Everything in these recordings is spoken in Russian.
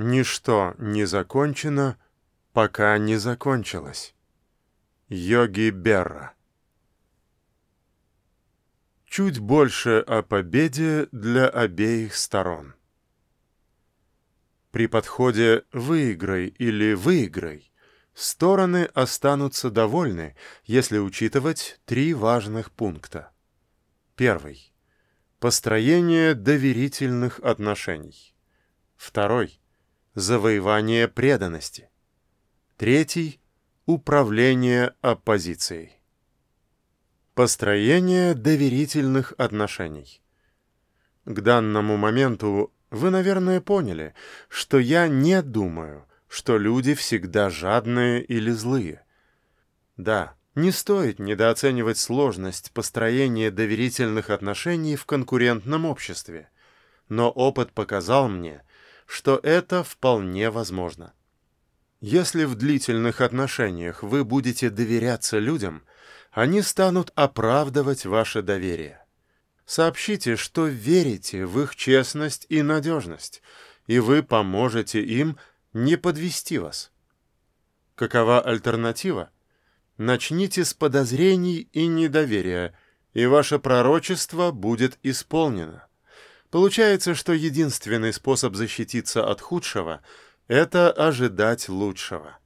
Ничто не закончено, пока не закончилось. Йоги Берра Чуть больше о победе для обеих сторон. При подходе «выиграй» или «выиграй» стороны останутся довольны, если учитывать три важных пункта. Первый. Построение доверительных отношений. Второй завоевание преданности. Третий – управление оппозицией. Построение доверительных отношений. К данному моменту вы, наверное, поняли, что я не думаю, что люди всегда жадные или злые. Да, не стоит недооценивать сложность построения доверительных отношений в конкурентном обществе, но опыт показал мне – что это вполне возможно. Если в длительных отношениях вы будете доверяться людям, они станут оправдывать ваше доверие. Сообщите, что верите в их честность и надежность, и вы поможете им не подвести вас. Какова альтернатива? Начните с подозрений и недоверия, и ваше пророчество будет исполнено. Получается, что единственный способ защититься от худшего – это ожидать лучшего.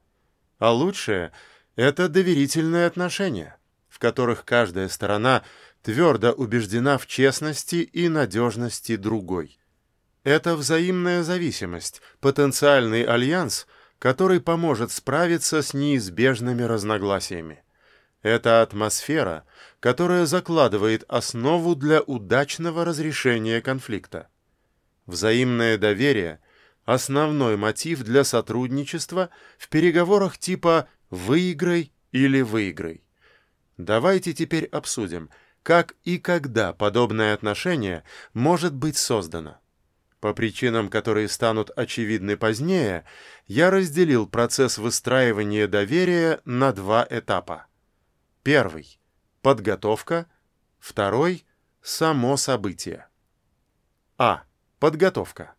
А лучшее – это доверительные отношения, в которых каждая сторона твердо убеждена в честности и надежности другой. Это взаимная зависимость, потенциальный альянс, который поможет справиться с неизбежными разногласиями. Это атмосфера, которая закладывает основу для удачного разрешения конфликта. Взаимное доверие – основной мотив для сотрудничества в переговорах типа «выиграй» или «выиграй». Давайте теперь обсудим, как и когда подобное отношение может быть создано. По причинам, которые станут очевидны позднее, я разделил процесс выстраивания доверия на два этапа. Первый – подготовка. Второй – само событие. А. Подготовка.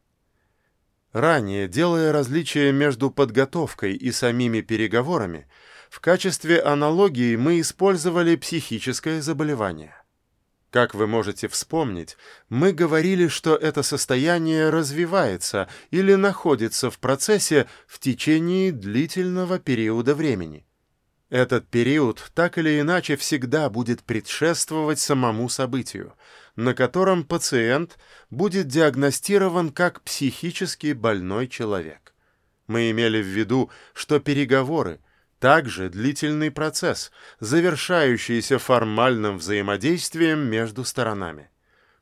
Ранее, делая различие между подготовкой и самими переговорами, в качестве аналогии мы использовали психическое заболевание. Как вы можете вспомнить, мы говорили, что это состояние развивается или находится в процессе в течение длительного периода времени. Этот период так или иначе всегда будет предшествовать самому событию, на котором пациент будет диагностирован как психически больной человек. Мы имели в виду, что переговоры также длительный процесс, завершающийся формальным взаимодействием между сторонами.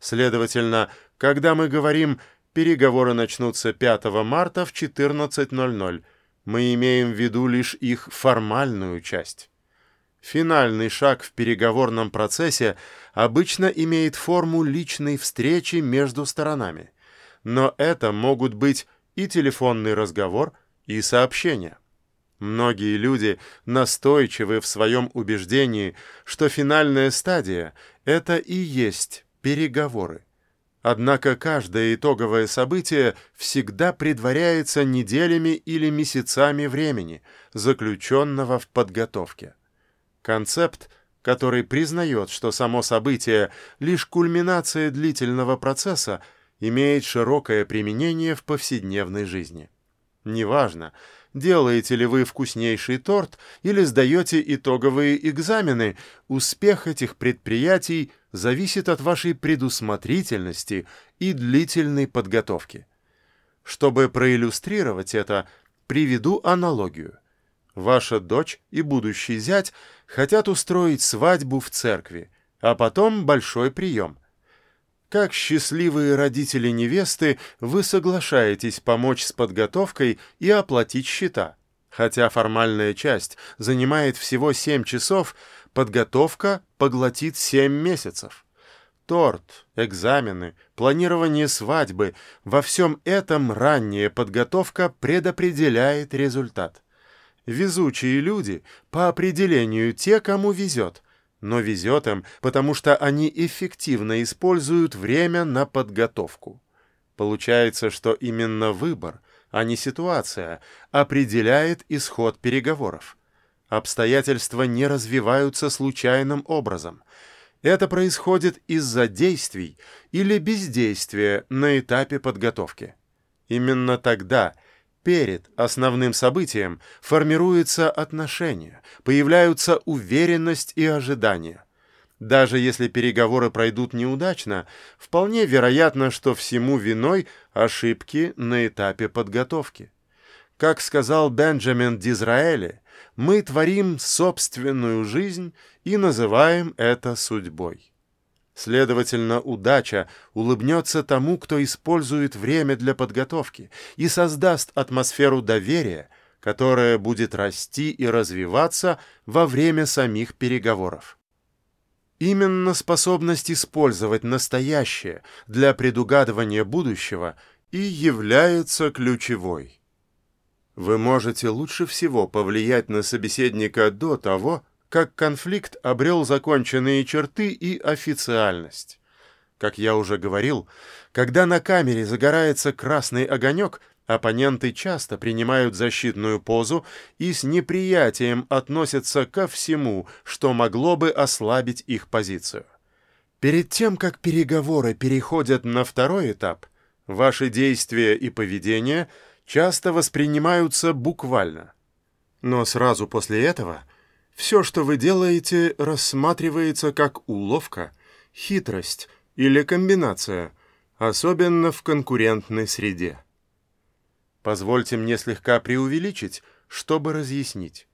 Следовательно, когда мы говорим «переговоры начнутся 5 марта в 14.00», мы имеем в виду лишь их формальную часть. Финальный шаг в переговорном процессе обычно имеет форму личной встречи между сторонами, но это могут быть и телефонный разговор, и сообщения. Многие люди настойчивы в своем убеждении, что финальная стадия – это и есть переговоры. Однако каждое итоговое событие всегда предваряется неделями или месяцами времени, заключенного в подготовке. Концепт, который признает, что само событие – лишь кульминация длительного процесса, имеет широкое применение в повседневной жизни. Неважно, делаете ли вы вкуснейший торт или сдаете итоговые экзамены, успех этих предприятий зависит от вашей предусмотрительности и длительной подготовки. Чтобы проиллюстрировать это, приведу аналогию. Ваша дочь и будущий зять хотят устроить свадьбу в церкви, а потом большой прием. Как счастливые родители невесты, вы соглашаетесь помочь с подготовкой и оплатить счета. Хотя формальная часть занимает всего 7 часов, подготовка поглотит 7 месяцев. Торт, экзамены, планирование свадьбы – во всем этом ранняя подготовка предопределяет результат. Везучие люди по определению те, кому везет – но везет им, потому что они эффективно используют время на подготовку. Получается, что именно выбор, а не ситуация, определяет исход переговоров. Обстоятельства не развиваются случайным образом. Это происходит из-за действий или бездействия на этапе подготовки. Именно тогда, перед основным событием, формируется отношение, появляются уверенность и ожидания. Даже если переговоры пройдут неудачно, вполне вероятно, что всему виной ошибки на этапе подготовки. Как сказал Бенджамин Дизраэли, мы творим собственную жизнь и называем это судьбой. Следовательно, удача улыбнется тому, кто использует время для подготовки и создаст атмосферу доверия, которая будет расти и развиваться во время самих переговоров. Именно способность использовать настоящее для предугадывания будущего и является ключевой. Вы можете лучше всего повлиять на собеседника до того, как конфликт обрел законченные черты и официальность. Как я уже говорил, когда на камере загорается красный огонек, Оппоненты часто принимают защитную позу и с неприятием относятся ко всему, что могло бы ослабить их позицию. Перед тем, как переговоры переходят на второй этап, ваши действия и поведение часто воспринимаются буквально. Но сразу после этого все, что вы делаете, рассматривается как уловка, хитрость или комбинация, особенно в конкурентной среде. Позвольте мне слегка преувеличить, чтобы разъяснить.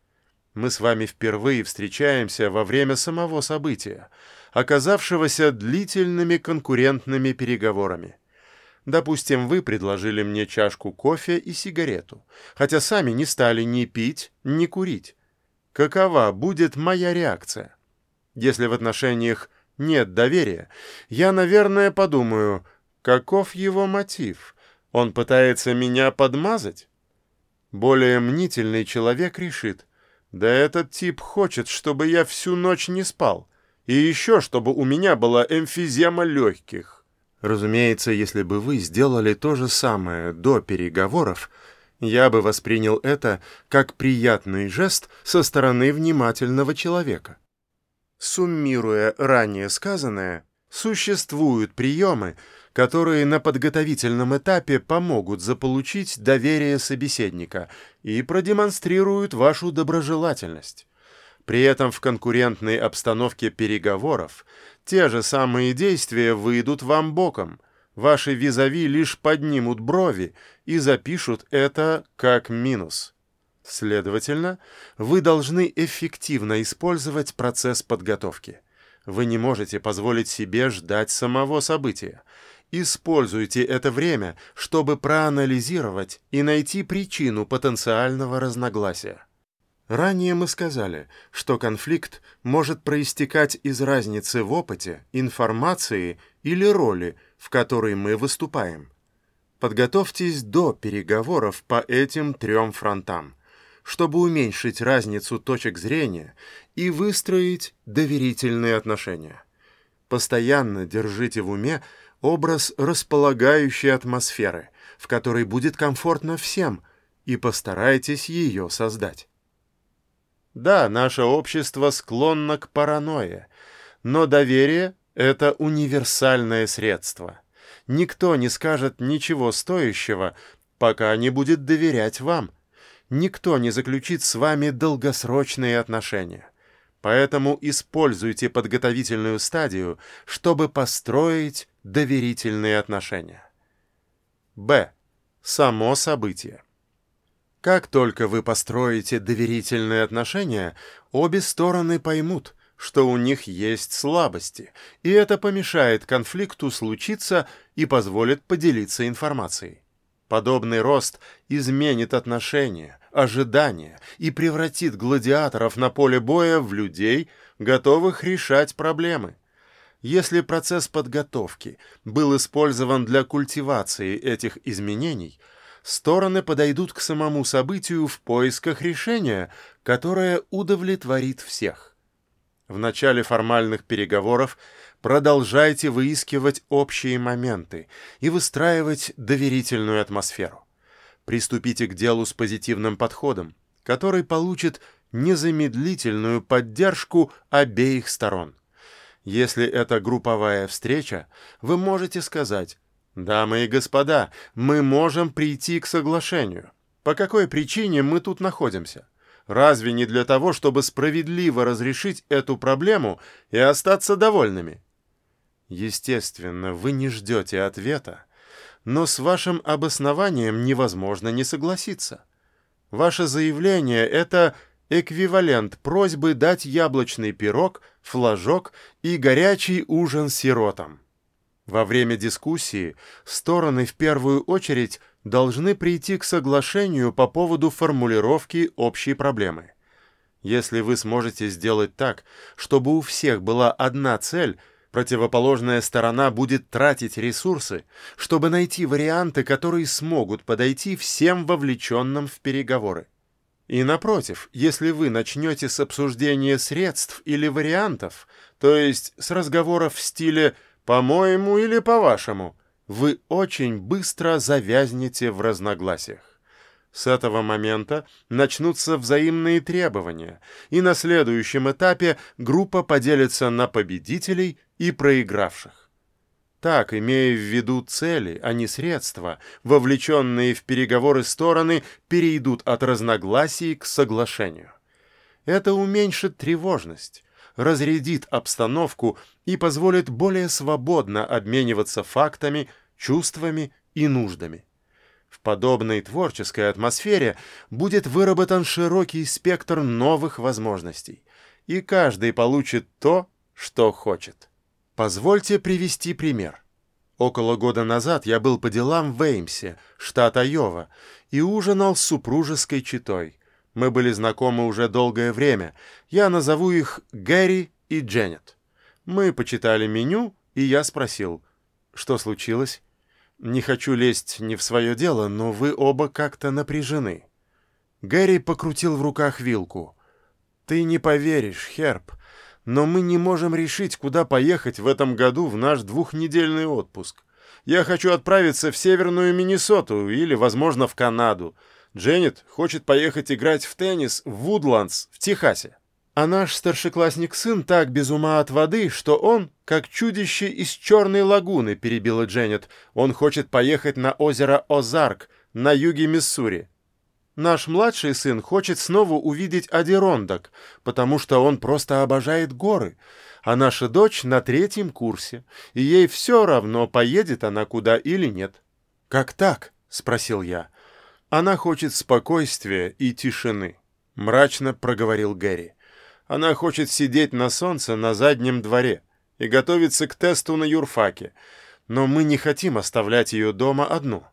Мы с вами впервые встречаемся во время самого события, оказавшегося длительными конкурентными переговорами. Допустим, вы предложили мне чашку кофе и сигарету, хотя сами не стали ни пить, ни курить. Какова будет моя реакция? Если в отношениях нет доверия, я, наверное, подумаю, каков его мотив — он пытается меня подмазать? Более мнительный человек решит, да этот тип хочет, чтобы я всю ночь не спал, и еще, чтобы у меня была эмфизема легких. Разумеется, если бы вы сделали то же самое до переговоров, я бы воспринял это как приятный жест со стороны внимательного человека. Суммируя ранее сказанное, существуют приемы, которые на подготовительном этапе помогут заполучить доверие собеседника и продемонстрируют вашу доброжелательность. При этом в конкурентной обстановке переговоров те же самые действия выйдут вам боком. Ваши визави лишь поднимут брови и запишут это как минус. Следовательно, вы должны эффективно использовать процесс подготовки. Вы не можете позволить себе ждать самого события. Используйте это время, чтобы проанализировать и найти причину потенциального разногласия. Ранее мы сказали, что конфликт может проистекать из разницы в опыте, информации или роли, в которой мы выступаем. Подготовьтесь до переговоров по этим трем фронтам, чтобы уменьшить разницу точек зрения и выстроить доверительные отношения. Постоянно держите в уме, образ располагающей атмосферы, в которой будет комфортно всем, и постарайтесь ее создать. Да, наше общество склонно к паранойе, но доверие — это универсальное средство. Никто не скажет ничего стоящего, пока не будет доверять вам. Никто не заключит с вами долгосрочные отношения. Поэтому используйте подготовительную стадию, чтобы построить доверительные отношения. Б. Само событие. Как только вы построите доверительные отношения, обе стороны поймут, что у них есть слабости, и это помешает конфликту случиться и позволит поделиться информацией. Подобный рост изменит отношения, ожидания и превратит гладиаторов на поле боя в людей, готовых решать проблемы – если процесс подготовки был использован для культивации этих изменений, стороны подойдут к самому событию в поисках решения, которое удовлетворит всех. В начале формальных переговоров продолжайте выискивать общие моменты и выстраивать доверительную атмосферу. Приступите к делу с позитивным подходом, который получит незамедлительную поддержку обеих сторон. Если это групповая встреча, вы можете сказать «Дамы и господа, мы можем прийти к соглашению. По какой причине мы тут находимся? Разве не для того, чтобы справедливо разрешить эту проблему и остаться довольными?» Естественно, вы не ждете ответа, но с вашим обоснованием невозможно не согласиться. Ваше заявление — это эквивалент просьбы дать яблочный пирог, флажок и горячий ужин сиротам. Во время дискуссии стороны в первую очередь должны прийти к соглашению по поводу формулировки общей проблемы. Если вы сможете сделать так, чтобы у всех была одна цель — Противоположная сторона будет тратить ресурсы, чтобы найти варианты, которые смогут подойти всем вовлеченным в переговоры. И напротив, если вы начнете с обсуждения средств или вариантов, то есть с разговоров в стиле «по-моему» или «по-вашему», вы очень быстро завязнете в разногласиях. С этого момента начнутся взаимные требования, и на следующем этапе группа поделится на победителей и проигравших. Так, имея в виду цели, а не средства, вовлеченные в переговоры стороны перейдут от разногласий к соглашению. Это уменьшит тревожность, разрядит обстановку и позволит более свободно обмениваться фактами, чувствами и нуждами. В подобной творческой атмосфере будет выработан широкий спектр новых возможностей, и каждый получит то, что хочет. Позвольте привести пример. Около года назад я был по делам в Эймсе, штат Айова, и ужинал с супружеской четой. Мы были знакомы уже долгое время. Я назову их Гэри и Дженнет. Мы почитали меню, и я спросил, что случилось? Не хочу лезть не в свое дело, но вы оба как-то напряжены. Гэри покрутил в руках вилку. Ты не поверишь, Херб, но мы не можем решить, куда поехать в этом году в наш двухнедельный отпуск. Я хочу отправиться в северную Миннесоту или, возможно, в Канаду. Дженнет хочет поехать играть в теннис в Вудландс в Техасе. А наш старшеклассник сын так без ума от воды, что он, как чудище из черной лагуны, перебила Дженнет. Он хочет поехать на озеро Озарк на юге Миссури. Наш младший сын хочет снова увидеть Адирондок, потому что он просто обожает горы, а наша дочь на третьем курсе, и ей все равно, поедет она куда или нет. «Как так?» — спросил я. «Она хочет спокойствия и тишины», — мрачно проговорил Гэри. Она хочет сидеть на солнце на заднем дворе и готовиться к тесту на юрфаке, но мы не хотим оставлять ее дома одну».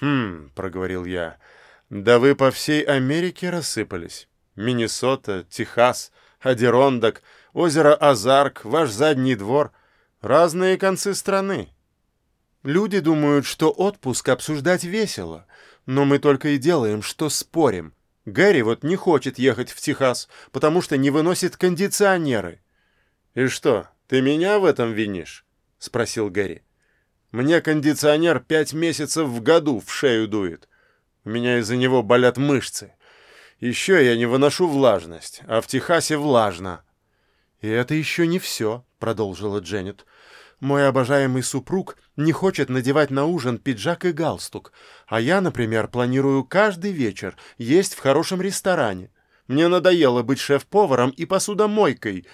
«Хм», — проговорил я, — «да вы по всей Америке рассыпались. Миннесота, Техас, Адерондок, озеро Азарк, ваш задний двор. Разные концы страны». Люди думают, что отпуск обсуждать весело, но мы только и делаем, что спорим — Гэри вот не хочет ехать в Техас, потому что не выносит кондиционеры. «И что, ты меня в этом винишь?» — спросил Гэри. «Мне кондиционер пять месяцев в году в шею дует. У меня из-за него болят мышцы. Еще я не выношу влажность, а в Техасе влажно». «И это еще не все», — продолжила Дженнет. Мой обожаемый супруг не хочет надевать на ужин пиджак и галстук, а я, например, планирую каждый вечер есть в хорошем ресторане. Мне надоело быть шеф-поваром и посудомойкой.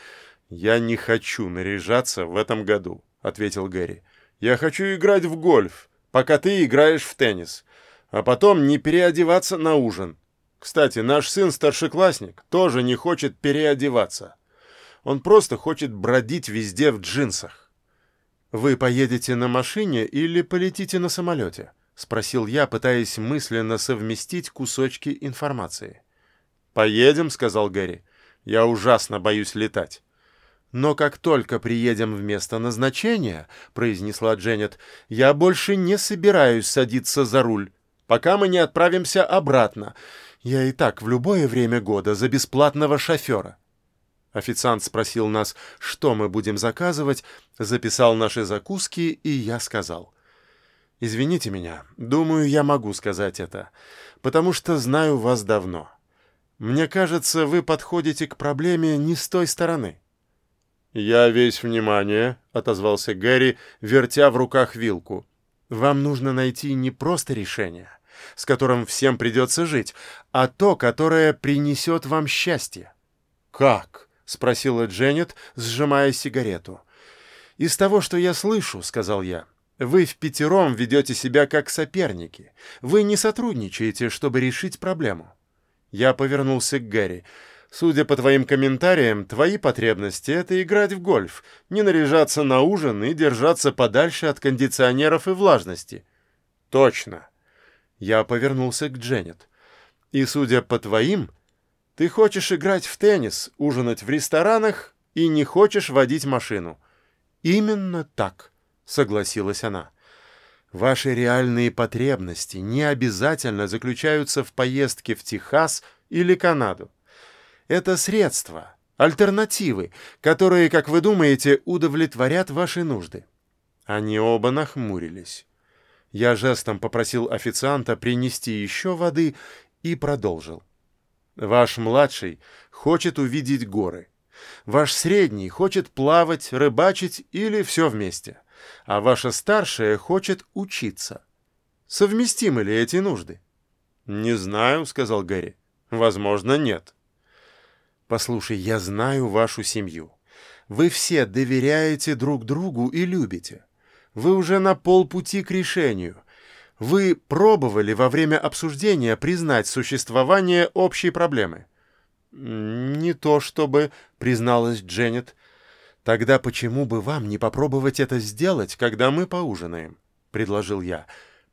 Я не хочу наряжаться в этом году, ответил Гэри. Я хочу играть в гольф, пока ты играешь в теннис, а потом не переодеваться на ужин. Кстати, наш сын старшеклассник тоже не хочет переодеваться. Он просто хочет бродить везде в джинсах. «Вы поедете на машине или полетите на самолете?» — спросил я, пытаясь мысленно совместить кусочки информации. «Поедем», — сказал Гэри. «Я ужасно боюсь летать». «Но как только приедем в место назначения», — произнесла Дженнет, — «я больше не собираюсь садиться за руль, пока мы не отправимся обратно. Я и так в любое время года за бесплатного шофера». Официант спросил нас, что мы будем заказывать, записал наши закуски, и я сказал. Извините меня, думаю, я могу сказать это, потому что знаю вас давно. Мне кажется, вы подходите к проблеме не с той стороны». «Я весь внимание», — отозвался Гэри, вертя в руках вилку. «Вам нужно найти не просто решение, с которым всем придется жить, а то, которое принесет вам счастье». «Как?» — спросила Дженнет, сжимая сигарету. «Из того, что я слышу», — сказал я, — «вы в пятером ведете себя как соперники. Вы не сотрудничаете, чтобы решить проблему. Я повернулся к Гэри. «Судя по твоим комментариям, твои потребности — это играть в гольф, не наряжаться на ужин и держаться подальше от кондиционеров и влажности». «Точно». Я повернулся к Дженнет. «И судя по твоим, ты хочешь играть в теннис, ужинать в ресторанах и не хочешь водить машину». «Именно так», — согласилась она. Ваши реальные потребности не обязательно заключаются в поездке в Техас или Канаду. Это средства, альтернативы, которые, как вы думаете, удовлетворят ваши нужды. Они оба нахмурились. Я жестом попросил официанта принести еще воды и продолжил. Ваш младший хочет увидеть горы. Ваш средний хочет плавать, рыбачить или все вместе а ваша старшая хочет учиться. Совместимы ли эти нужды? «Не знаю», — сказал Гэри. «Возможно, нет». «Послушай, я знаю вашу семью. Вы все доверяете друг другу и любите. Вы уже на полпути к решению. Вы пробовали во время обсуждения признать существование общей проблемы?» «Не то чтобы», — призналась Дженнет, — «Тогда почему бы вам не попробовать это сделать, когда мы поужинаем?» — предложил я.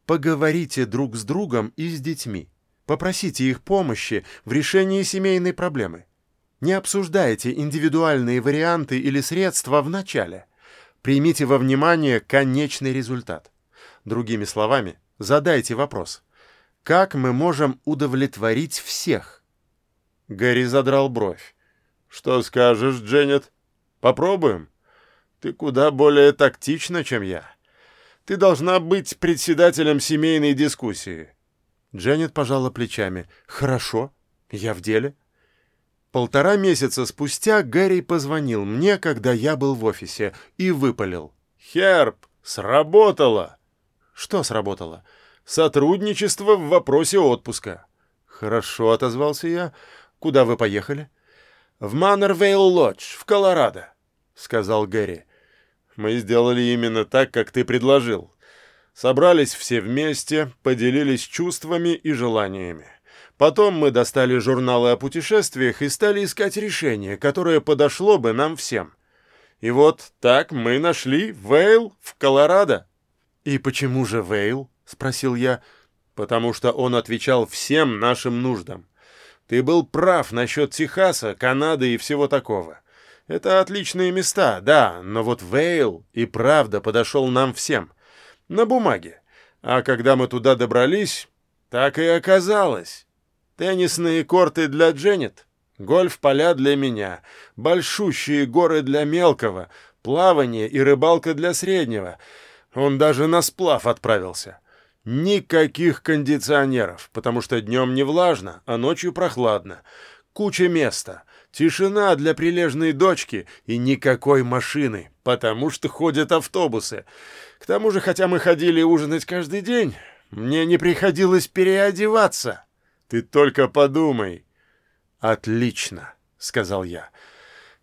«Поговорите друг с другом и с детьми. Попросите их помощи в решении семейной проблемы. Не обсуждайте индивидуальные варианты или средства в начале. Примите во внимание конечный результат. Другими словами, задайте вопрос. Как мы можем удовлетворить всех?» Гэри задрал бровь. «Что скажешь, Дженнет?» Попробуем? Ты куда более тактична, чем я. Ты должна быть председателем семейной дискуссии. Дженнет пожала плечами. Хорошо, я в деле. Полтора месяца спустя Гэри позвонил мне, когда я был в офисе, и выпалил. «Херб, сработало!» «Что сработало?» «Сотрудничество в вопросе отпуска». «Хорошо», — отозвался я. «Куда вы поехали?» «В Маннервейл Лодж, в Колорадо». — сказал Гэри. «Мы сделали именно так, как ты предложил. Собрались все вместе, поделились чувствами и желаниями. Потом мы достали журналы о путешествиях и стали искать решение, которое подошло бы нам всем. И вот так мы нашли Вейл в Колорадо». «И почему же Вейл?» — спросил я. «Потому что он отвечал всем нашим нуждам. Ты был прав насчет Техаса, Канады и всего такого. Это отличные места, да, но вот Вейл и правда подошел нам всем. На бумаге. А когда мы туда добрались, так и оказалось. Теннисные корты для Дженнет, гольф-поля для меня, большущие горы для мелкого, плавание и рыбалка для среднего. Он даже на сплав отправился. Никаких кондиционеров, потому что днем не влажно, а ночью прохладно. Куча места — Тишина для прилежной дочки и никакой машины, потому что ходят автобусы. К тому же, хотя мы ходили ужинать каждый день, мне не приходилось переодеваться. Ты только подумай. Отлично, сказал я.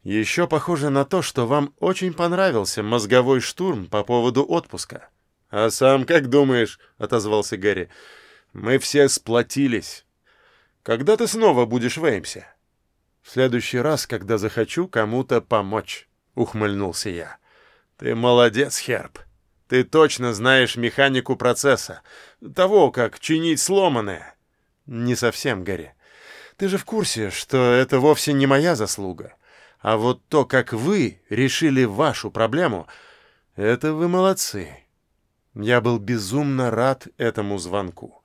Еще похоже на то, что вам очень понравился мозговой штурм по поводу отпуска. А сам как думаешь, отозвался Гарри. Мы все сплотились. Когда ты снова будешь в Эймсе? В следующий раз, когда захочу кому-то помочь, ухмыльнулся я. Ты молодец, Херб. Ты точно знаешь механику процесса, того, как чинить сломанное. Не совсем, Гарри. Ты же в курсе, что это вовсе не моя заслуга. А вот то, как вы решили вашу проблему, это вы молодцы. Я был безумно рад этому звонку.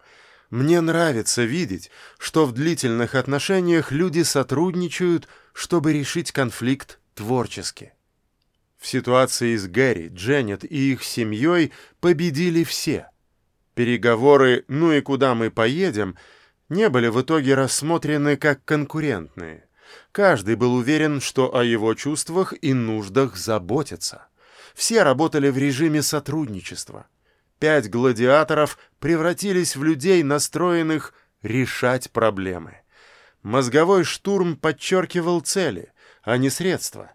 Мне нравится видеть, что в длительных отношениях люди сотрудничают, чтобы решить конфликт творчески. В ситуации с Гэри, Дженнет и их семьей победили все. Переговоры «ну и куда мы поедем» не были в итоге рассмотрены как конкурентные. Каждый был уверен, что о его чувствах и нуждах заботятся. Все работали в режиме сотрудничества. Пять гладиаторов превратились в людей, настроенных решать проблемы. Мозговой штурм подчеркивал цели, а не средства,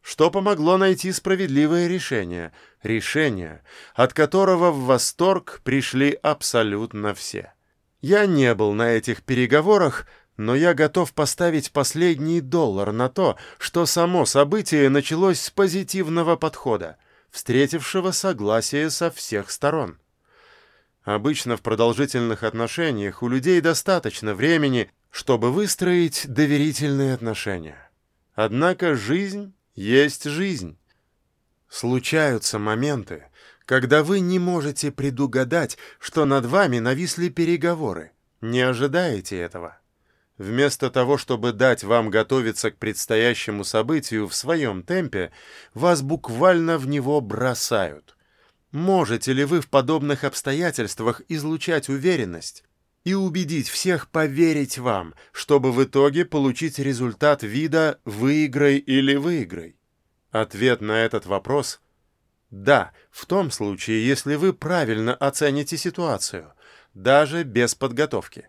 что помогло найти справедливое решение, решение, от которого в восторг пришли абсолютно все. Я не был на этих переговорах, но я готов поставить последний доллар на то, что само событие началось с позитивного подхода, встретившего согласие со всех сторон. Обычно в продолжительных отношениях у людей достаточно времени, чтобы выстроить доверительные отношения. Однако жизнь есть жизнь. Случаются моменты, когда вы не можете предугадать, что над вами нависли переговоры. Не ожидаете этого. Вместо того, чтобы дать вам готовиться к предстоящему событию в своем темпе, вас буквально в него бросают. Можете ли вы в подобных обстоятельствах излучать уверенность и убедить всех поверить вам, чтобы в итоге получить результат вида «выиграй или выиграй»? Ответ на этот вопрос – да, в том случае, если вы правильно оцените ситуацию, даже без подготовки.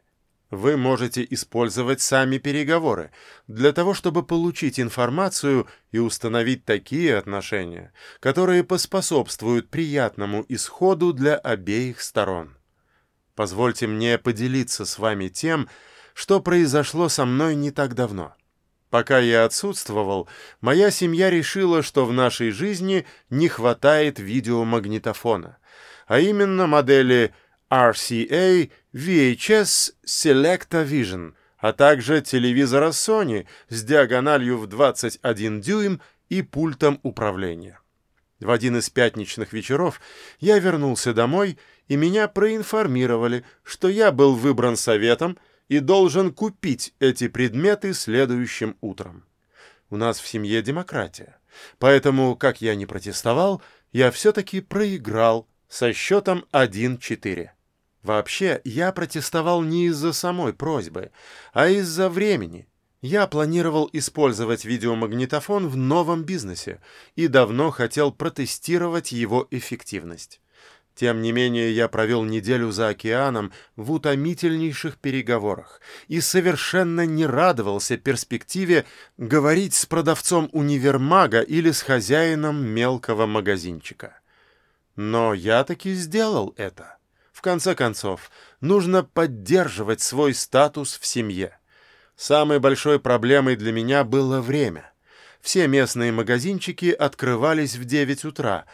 Вы можете использовать сами переговоры для того, чтобы получить информацию и установить такие отношения, которые поспособствуют приятному исходу для обеих сторон. Позвольте мне поделиться с вами тем, что произошло со мной не так давно. Пока я отсутствовал, моя семья решила, что в нашей жизни не хватает видеомагнитофона, а именно модели RCA VHS Selecta Vision, а также телевизора Sony с диагональю в 21 дюйм и пультом управления. В один из пятничных вечеров я вернулся домой, и меня проинформировали, что я был выбран советом и должен купить эти предметы следующим утром. У нас в семье демократия, поэтому, как я не протестовал, я все-таки проиграл со счетом 1-4. Вообще, я протестовал не из-за самой просьбы, а из-за времени. Я планировал использовать видеомагнитофон в новом бизнесе и давно хотел протестировать его эффективность. Тем не менее, я провел неделю за океаном в утомительнейших переговорах и совершенно не радовался перспективе говорить с продавцом универмага или с хозяином мелкого магазинчика. Но я таки сделал это. Конце концов, нужно поддерживать свой статус в семье. Самой большой проблемой для меня было время. Все местные магазинчики открывались в 9 утра,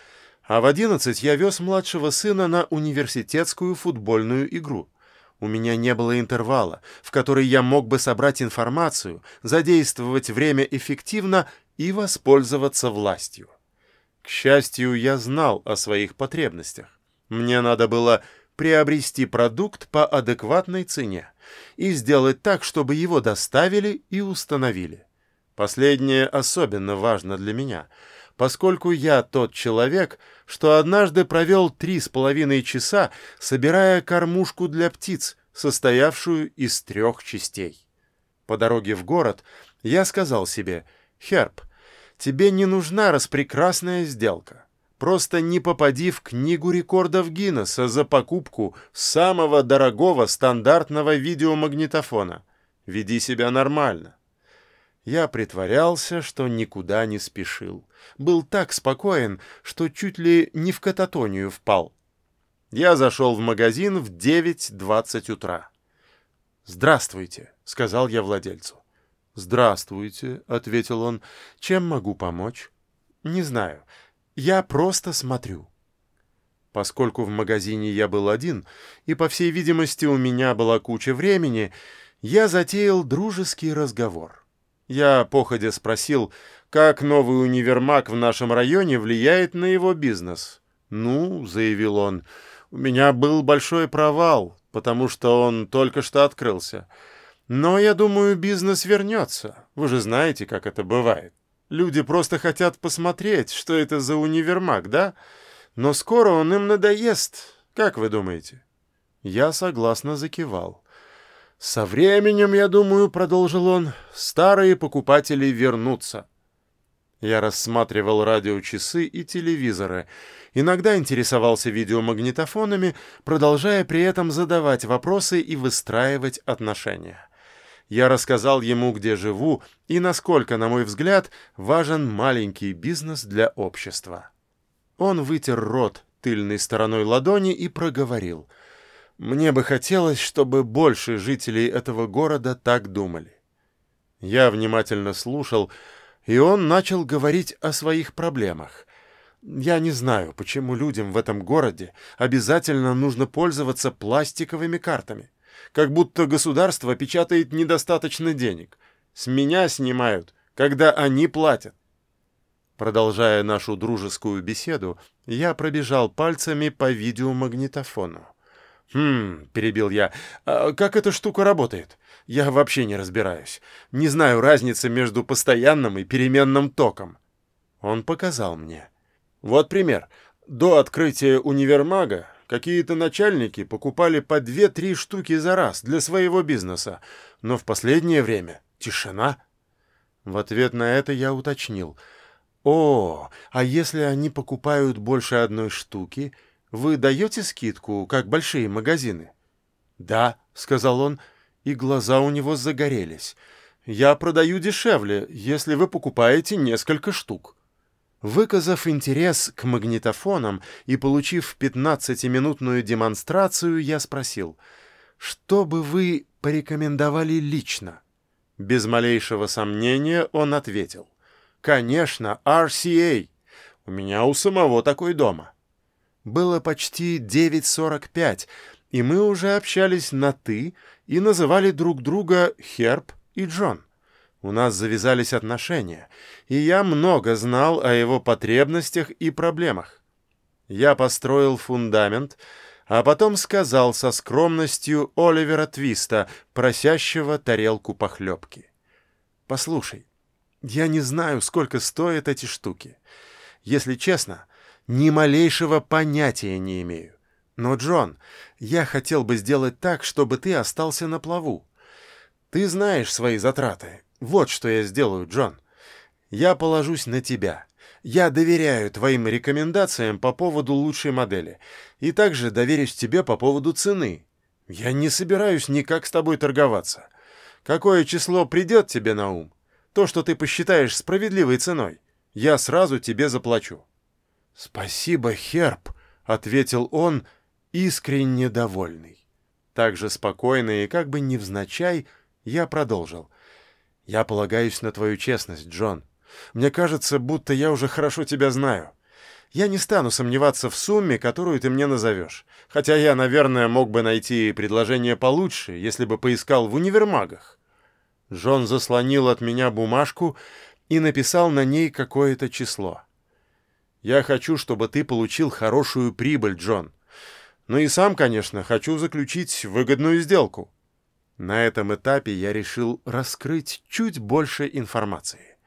а в 11 я вез младшего сына на университетскую футбольную игру. У меня не было интервала, в который я мог бы собрать информацию, задействовать время эффективно и воспользоваться властью. К счастью, я знал о своих потребностях. Мне надо было приобрести продукт по адекватной цене и сделать так, чтобы его доставили и установили. Последнее особенно важно для меня, поскольку я тот человек, что однажды провел три с половиной часа, собирая кормушку для птиц, состоявшую из трех частей. По дороге в город я сказал себе, «Херб, тебе не нужна распрекрасная сделка. Просто не попади в книгу рекордов Гиннесса за покупку самого дорогого стандартного видеомагнитофона. Веди себя нормально. Я притворялся, что никуда не спешил. Был так спокоен, что чуть ли не в кататонию впал. Я зашел в магазин в 9.20 утра. «Здравствуйте», — сказал я владельцу. «Здравствуйте», — ответил он. «Чем могу помочь?» «Не знаю. Я просто смотрю. Поскольку в магазине я был один, и, по всей видимости, у меня была куча времени, я затеял дружеский разговор. Я походя спросил, как новый универмаг в нашем районе влияет на его бизнес. «Ну», — заявил он, — «у меня был большой провал, потому что он только что открылся. Но, я думаю, бизнес вернется. Вы же знаете, как это бывает». Люди просто хотят посмотреть, что это за универмаг, да? Но скоро он им надоест. Как вы думаете? Я согласно закивал. «Со временем, я думаю, — продолжил он, — старые покупатели вернутся». Я рассматривал радиочасы и телевизоры, иногда интересовался видеомагнитофонами, продолжая при этом задавать вопросы и выстраивать отношения. Я рассказал ему, где живу и насколько, на мой взгляд, важен маленький бизнес для общества. Он вытер рот тыльной стороной ладони и проговорил. «Мне бы хотелось, чтобы больше жителей этого города так думали». Я внимательно слушал, и он начал говорить о своих проблемах. Я не знаю, почему людям в этом городе обязательно нужно пользоваться пластиковыми картами. Как будто государство печатает недостаточно денег. С меня снимают, когда они платят. Продолжая нашу дружескую беседу, я пробежал пальцами по видеомагнитофону. «Хм», — перебил я, а «как эта штука работает? Я вообще не разбираюсь. Не знаю разницы между постоянным и переменным током». Он показал мне. «Вот пример. До открытия универмага какие-то начальники покупали по две-три штуки за раз для своего бизнеса, но в последнее время тишина». В ответ на это я уточнил. «О, а если они покупают больше одной штуки...» Вы даете скидку, как большие магазины?» «Да», — сказал он, и глаза у него загорелись. «Я продаю дешевле, если вы покупаете несколько штук». Выказав интерес к магнитофонам и получив 15-минутную демонстрацию, я спросил, «Что бы вы порекомендовали лично?» Без малейшего сомнения он ответил, «Конечно, RCA. У меня у самого такой дома». Было почти 9.45, и мы уже общались на «ты» и называли друг друга Херб и Джон. У нас завязались отношения, и я много знал о его потребностях и проблемах. Я построил фундамент, а потом сказал со скромностью Оливера Твиста, просящего тарелку похлебки. «Послушай, я не знаю, сколько стоят эти штуки. Если честно, ни малейшего понятия не имею. Но, Джон, я хотел бы сделать так, чтобы ты остался на плаву. Ты знаешь свои затраты. Вот что я сделаю, Джон. Я положусь на тебя. Я доверяю твоим рекомендациям по поводу лучшей модели. И также доверюсь тебе по поводу цены. Я не собираюсь никак с тобой торговаться. Какое число придет тебе на ум? То, что ты посчитаешь справедливой ценой. Я сразу тебе заплачу. «Спасибо, Херб», — ответил он, искренне довольный. Так же спокойно и как бы невзначай я продолжил. «Я полагаюсь на твою честность, Джон. Мне кажется, будто я уже хорошо тебя знаю. Я не стану сомневаться в сумме, которую ты мне назовешь. Хотя я, наверное, мог бы найти предложение получше, если бы поискал в универмагах». Джон заслонил от меня бумажку и написал на ней какое-то число. Я хочу, чтобы ты получил хорошую прибыль, Джон. Ну и сам, конечно, хочу заключить выгодную сделку. На этом этапе я решил раскрыть чуть больше информации.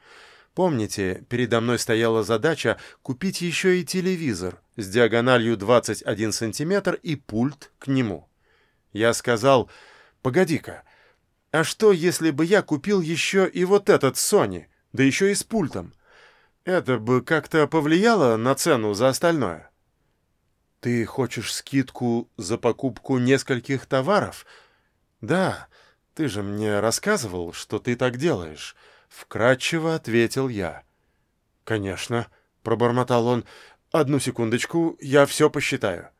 Помните, передо мной стояла задача купить еще и телевизор с диагональю 21 сантиметр и пульт к нему. Я сказал, погоди-ка, а что, если бы я купил еще и вот этот Sony, да еще и с пультом? Это бы как-то повлияло на цену за остальное? Ты хочешь скидку за покупку нескольких товаров? Да, ты же мне рассказывал, что ты так делаешь. Вкратчиво ответил я. Конечно, пробормотал он. Одну секундочку, я все посчитаю.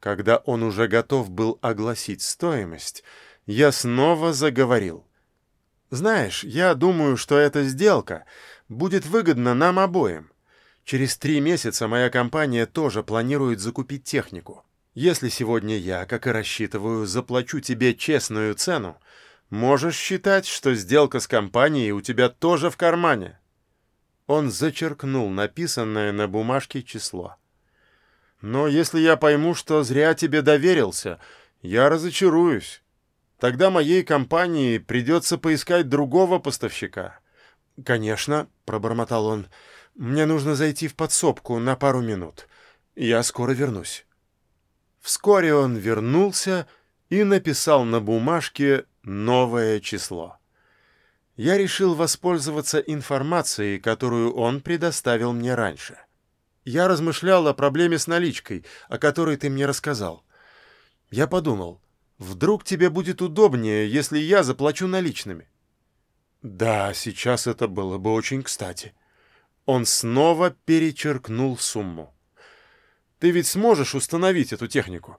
Когда он уже готов был огласить стоимость, я снова заговорил. Знаешь, я думаю, что эта сделка будет выгодно нам обоим. Через три месяца моя компания тоже планирует закупить технику. Если сегодня я, как и рассчитываю, заплачу тебе честную цену, можешь считать, что сделка с компанией у тебя тоже в кармане». Он зачеркнул написанное на бумажке число. «Но если я пойму, что зря тебе доверился, я разочаруюсь. Тогда моей компании придется поискать другого поставщика». «Конечно», — пробормотал он, — «мне нужно зайти в подсобку на пару минут. Я скоро вернусь». Вскоре он вернулся и написал на бумажке новое число. Я решил воспользоваться информацией, которую он предоставил мне раньше. Я размышлял о проблеме с наличкой, о которой ты мне рассказал. Я подумал, вдруг тебе будет удобнее, если я заплачу наличными. Да, сейчас это было бы очень кстати. Он снова перечеркнул сумму. Ты ведь сможешь установить эту технику?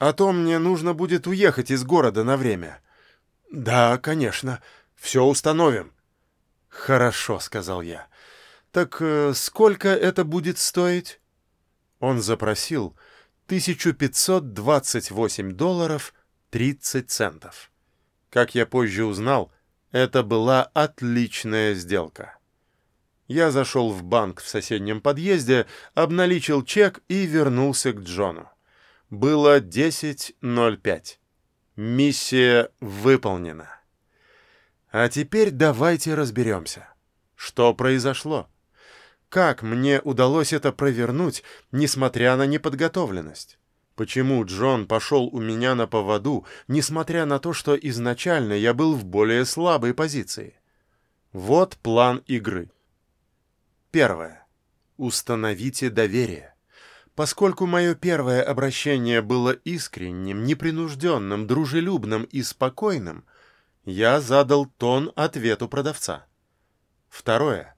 А то мне нужно будет уехать из города на время. Да, конечно. Все установим. Хорошо, сказал я. Так э, сколько это будет стоить? Он запросил 1528 долларов 30 центов. Как я позже узнал, это была отличная сделка. Я зашел в банк в соседнем подъезде, обналичил чек и вернулся к Джону. Было 10.05. Миссия выполнена. А теперь давайте разберемся. Что произошло? Как мне удалось это провернуть, несмотря на неподготовленность? Почему Джон пошел у меня на поводу, несмотря на то, что изначально я был в более слабой позиции? Вот план игры. Первое. Установите доверие. Поскольку мое первое обращение было искренним, непринужденным, дружелюбным и спокойным, я задал тон ответу продавца. Второе.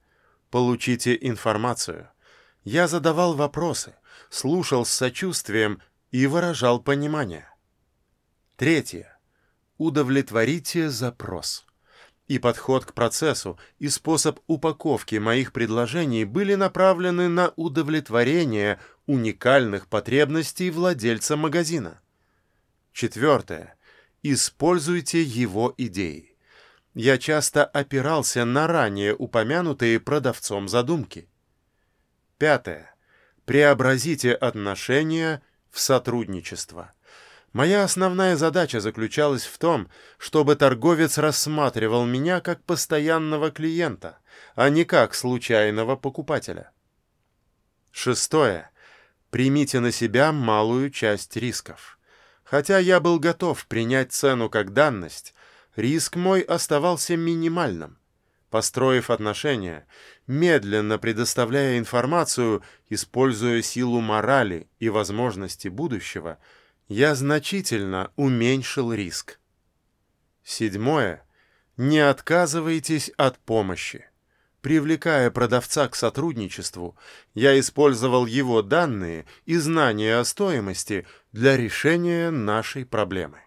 Получите информацию. Я задавал вопросы, слушал с сочувствием и выражал понимание. Третье. Удовлетворите запрос и подход к процессу, и способ упаковки моих предложений были направлены на удовлетворение уникальных потребностей владельца магазина. Четвертое. Используйте его идеи. Я часто опирался на ранее упомянутые продавцом задумки. Пятое. Преобразите отношения в сотрудничество. Моя основная задача заключалась в том, чтобы торговец рассматривал меня как постоянного клиента, а не как случайного покупателя. Шестое. Примите на себя малую часть рисков. Хотя я был готов принять цену как данность, риск мой оставался минимальным. Построив отношения, медленно предоставляя информацию, используя силу морали и возможности будущего – я значительно уменьшил риск. Седьмое. Не отказывайтесь от помощи. Привлекая продавца к сотрудничеству, я использовал его данные и знания о стоимости для решения нашей проблемы.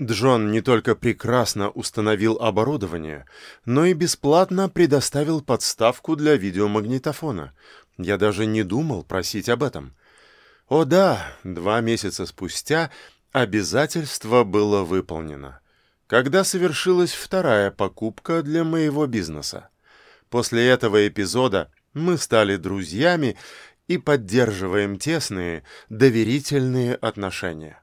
Джон не только прекрасно установил оборудование, но и бесплатно предоставил подставку для видеомагнитофона. Я даже не думал просить об этом. О да, два месяца спустя обязательство было выполнено, когда совершилась вторая покупка для моего бизнеса. После этого эпизода мы стали друзьями и поддерживаем тесные, доверительные отношения.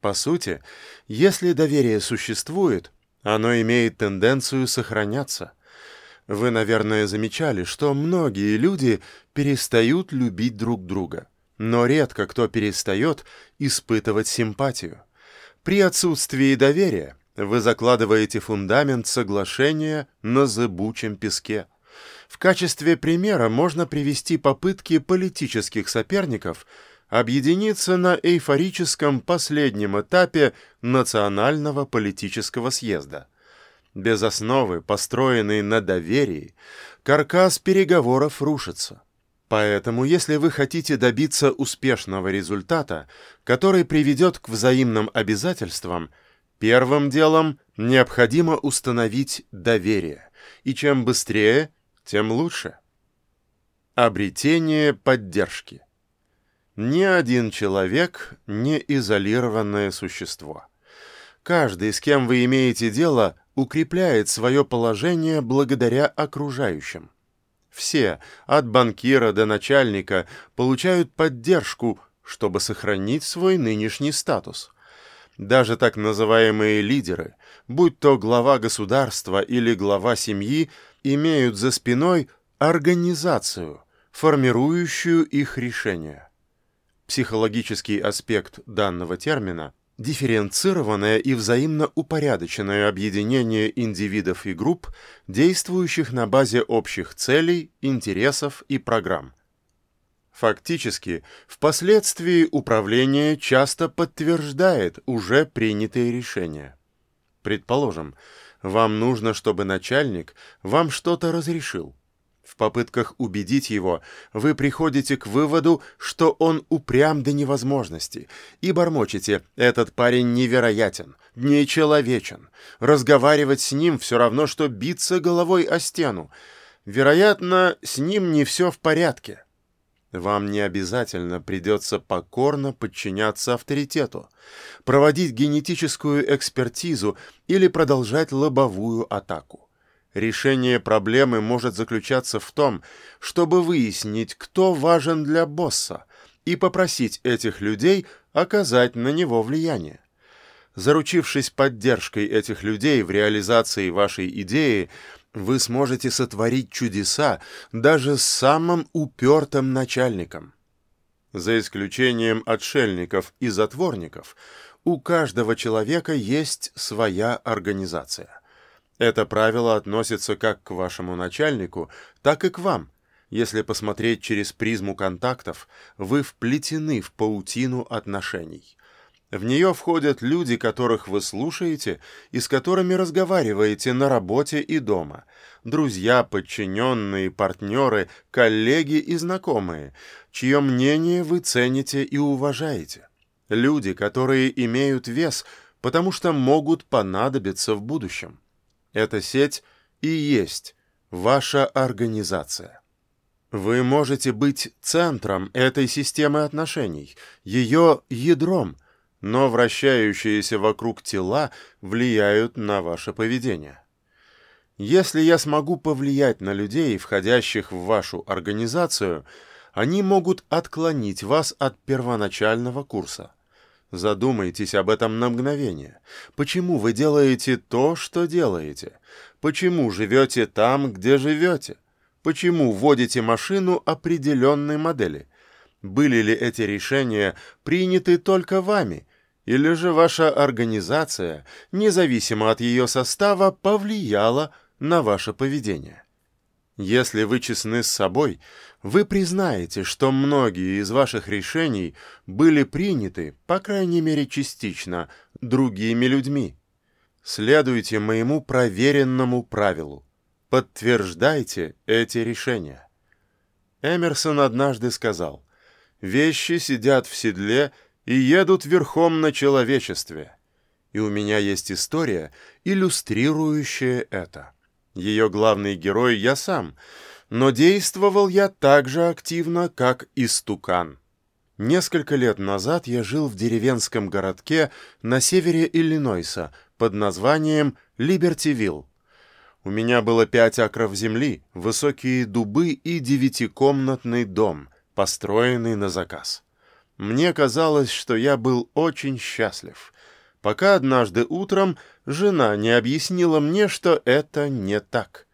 По сути, если доверие существует, оно имеет тенденцию сохраняться. Вы, наверное, замечали, что многие люди перестают любить друг друга – но редко кто перестает испытывать симпатию. При отсутствии доверия вы закладываете фундамент соглашения на зыбучем песке. В качестве примера можно привести попытки политических соперников объединиться на эйфорическом последнем этапе национального политического съезда. Без основы, построенной на доверии, каркас переговоров рушится. Поэтому, если вы хотите добиться успешного результата, который приведет к взаимным обязательствам, первым делом необходимо установить доверие, и чем быстрее, тем лучше. Обретение поддержки. Ни один человек не изолированное существо. Каждый, с кем вы имеете дело, укрепляет свое положение благодаря окружающим. Все, от банкира до начальника, получают поддержку, чтобы сохранить свой нынешний статус. Даже так называемые лидеры, будь то глава государства или глава семьи, имеют за спиной организацию, формирующую их решения. Психологический аспект данного термина – дифференцированное и взаимно упорядоченное объединение индивидов и групп, действующих на базе общих целей, интересов и программ. Фактически, впоследствии управление часто подтверждает уже принятые решения. Предположим, вам нужно, чтобы начальник вам что-то разрешил. В попытках убедить его, вы приходите к выводу, что он упрям до невозможности, и бормочете «этот парень невероятен, нечеловечен, разговаривать с ним все равно, что биться головой о стену, вероятно, с ним не все в порядке». Вам не обязательно придется покорно подчиняться авторитету, проводить генетическую экспертизу или продолжать лобовую атаку. Решение проблемы может заключаться в том, чтобы выяснить, кто важен для босса, и попросить этих людей оказать на него влияние. Заручившись поддержкой этих людей в реализации вашей идеи, вы сможете сотворить чудеса даже с самым упертым начальником. За исключением отшельников и затворников, у каждого человека есть своя организация. Это правило относится как к вашему начальнику, так и к вам. Если посмотреть через призму контактов, вы вплетены в паутину отношений. В нее входят люди, которых вы слушаете и с которыми разговариваете на работе и дома. Друзья, подчиненные, партнеры, коллеги и знакомые, чье мнение вы цените и уважаете. Люди, которые имеют вес, потому что могут понадобиться в будущем. Эта сеть и есть ваша организация. Вы можете быть центром этой системы отношений, ее ядром, но вращающиеся вокруг тела влияют на ваше поведение. Если я смогу повлиять на людей, входящих в вашу организацию, они могут отклонить вас от первоначального курса. Задумайтесь об этом на мгновение. Почему вы делаете то, что делаете? Почему живете там, где живете? Почему водите машину определенной модели? Были ли эти решения приняты только вами? Или же ваша организация, независимо от ее состава, повлияла на ваше поведение? Если вы честны с собой, вы признаете, что многие из ваших решений были приняты, по крайней мере частично, другими людьми. Следуйте моему проверенному правилу. Подтверждайте эти решения. Эмерсон однажды сказал, «Вещи сидят в седле и едут верхом на человечестве». И у меня есть история, иллюстрирующая это. Ее главный герой я сам, но действовал я так же активно, как и Стукан. Несколько лет назад я жил в деревенском городке на севере Иллинойса под названием Либертивилл. У меня было пять акров земли, высокие дубы и девятикомнатный дом, построенный на заказ. Мне казалось, что я был очень счастлив пока однажды утром жена не объяснила мне, что это не так.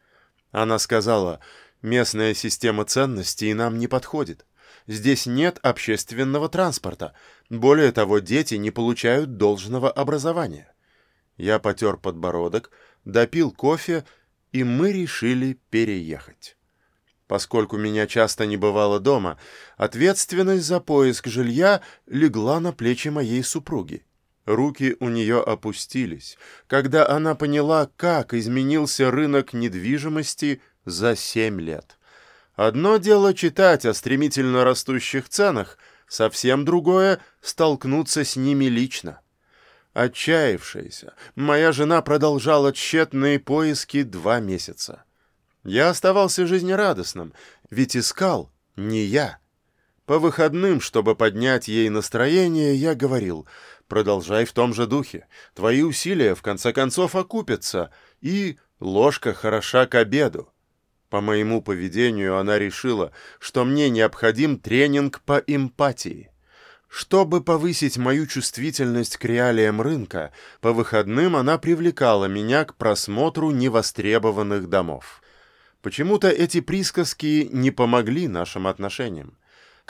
Она сказала, местная система ценностей нам не подходит. Здесь нет общественного транспорта. Более того, дети не получают должного образования. Я потер подбородок, допил кофе, и мы решили переехать. Поскольку меня часто не бывало дома, ответственность за поиск жилья легла на плечи моей супруги. Руки у нее опустились, когда она поняла, как изменился рынок недвижимости за семь лет. Одно дело читать о стремительно растущих ценах, совсем другое — столкнуться с ними лично. Отчаявшаяся, моя жена продолжала тщетные поиски два месяца. Я оставался жизнерадостным, ведь искал не я. По выходным, чтобы поднять ей настроение, я говорил — Продолжай в том же духе. Твои усилия, в конце концов, окупятся. И ложка хороша к обеду. По моему поведению она решила, что мне необходим тренинг по эмпатии. Чтобы повысить мою чувствительность к реалиям рынка, по выходным она привлекала меня к просмотру невостребованных домов. Почему-то эти присказки не помогли нашим отношениям.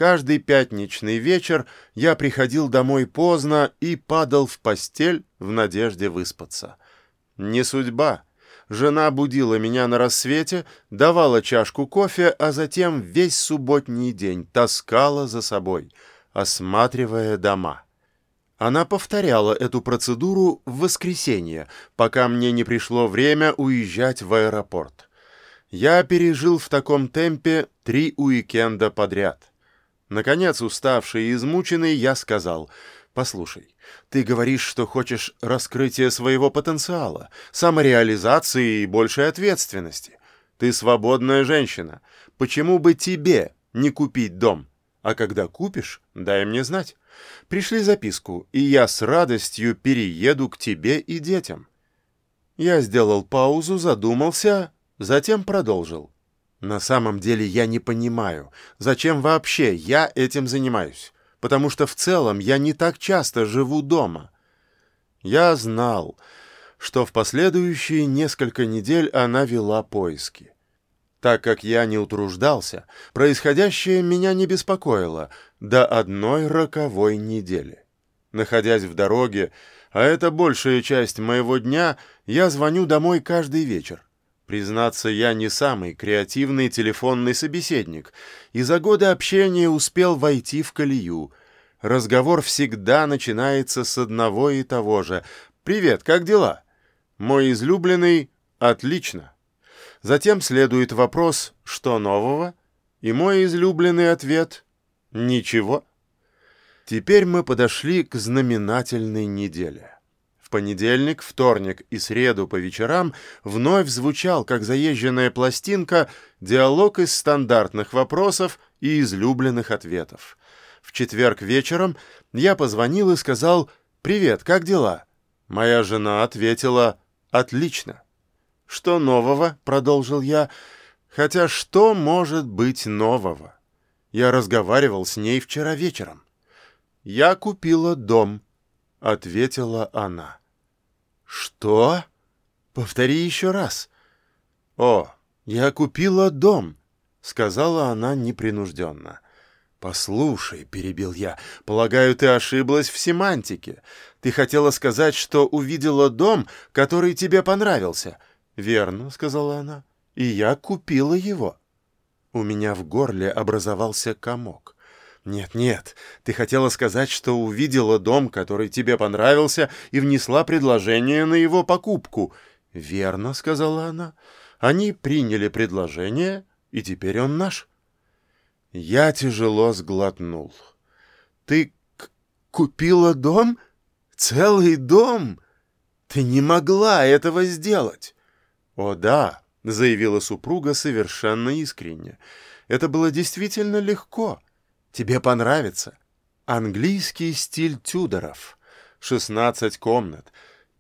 Каждый пятничный вечер я приходил домой поздно и падал в постель в надежде выспаться. Не судьба. Жена будила меня на рассвете, давала чашку кофе, а затем весь субботний день таскала за собой, осматривая дома. Она повторяла эту процедуру в воскресенье, пока мне не пришло время уезжать в аэропорт. Я пережил в таком темпе три уикенда подряд. Наконец, уставший и измученный, я сказал, «Послушай, ты говоришь, что хочешь раскрытия своего потенциала, самореализации и большей ответственности. Ты свободная женщина. Почему бы тебе не купить дом? А когда купишь, дай мне знать. Пришли записку, и я с радостью перееду к тебе и детям». Я сделал паузу, задумался, затем продолжил. «На самом деле я не понимаю, зачем вообще я этим занимаюсь, потому что в целом я не так часто живу дома». Я знал, что в последующие несколько недель она вела поиски. Так как я не утруждался, происходящее меня не беспокоило до одной роковой недели. Находясь в дороге, а это большая часть моего дня, я звоню домой каждый вечер. Признаться, я не самый креативный телефонный собеседник, и за годы общения успел войти в колею. Разговор всегда начинается с одного и того же. «Привет, как дела?» Мой излюбленный «Отлично». Затем следует вопрос «Что нового?» И мой излюбленный ответ «Ничего». Теперь мы подошли к знаменательной неделе. Понедельник, вторник и среду по вечерам вновь звучал, как заезженная пластинка, диалог из стандартных вопросов и излюбленных ответов. В четверг вечером я позвонил и сказал «Привет, как дела?» Моя жена ответила «Отлично». «Что нового?» — продолжил я. «Хотя что может быть нового?» Я разговаривал с ней вчера вечером. «Я купила дом», — ответила она. «Что?» «Повтори еще раз». «О, я купила дом», — сказала она непринужденно. «Послушай», — перебил я, — «полагаю, ты ошиблась в семантике. Ты хотела сказать, что увидела дом, который тебе понравился». «Верно», — сказала она, — «и я купила его». У меня в горле образовался комок. «Нет-нет, ты хотела сказать, что увидела дом, который тебе понравился, и внесла предложение на его покупку». «Верно», — сказала она. «Они приняли предложение, и теперь он наш». Я тяжело сглотнул. «Ты купила дом? Целый дом? Ты не могла этого сделать!» «О да», — заявила супруга совершенно искренне. «Это было действительно легко. Тебе понравится. Английский стиль Тюдоров. 16 комнат.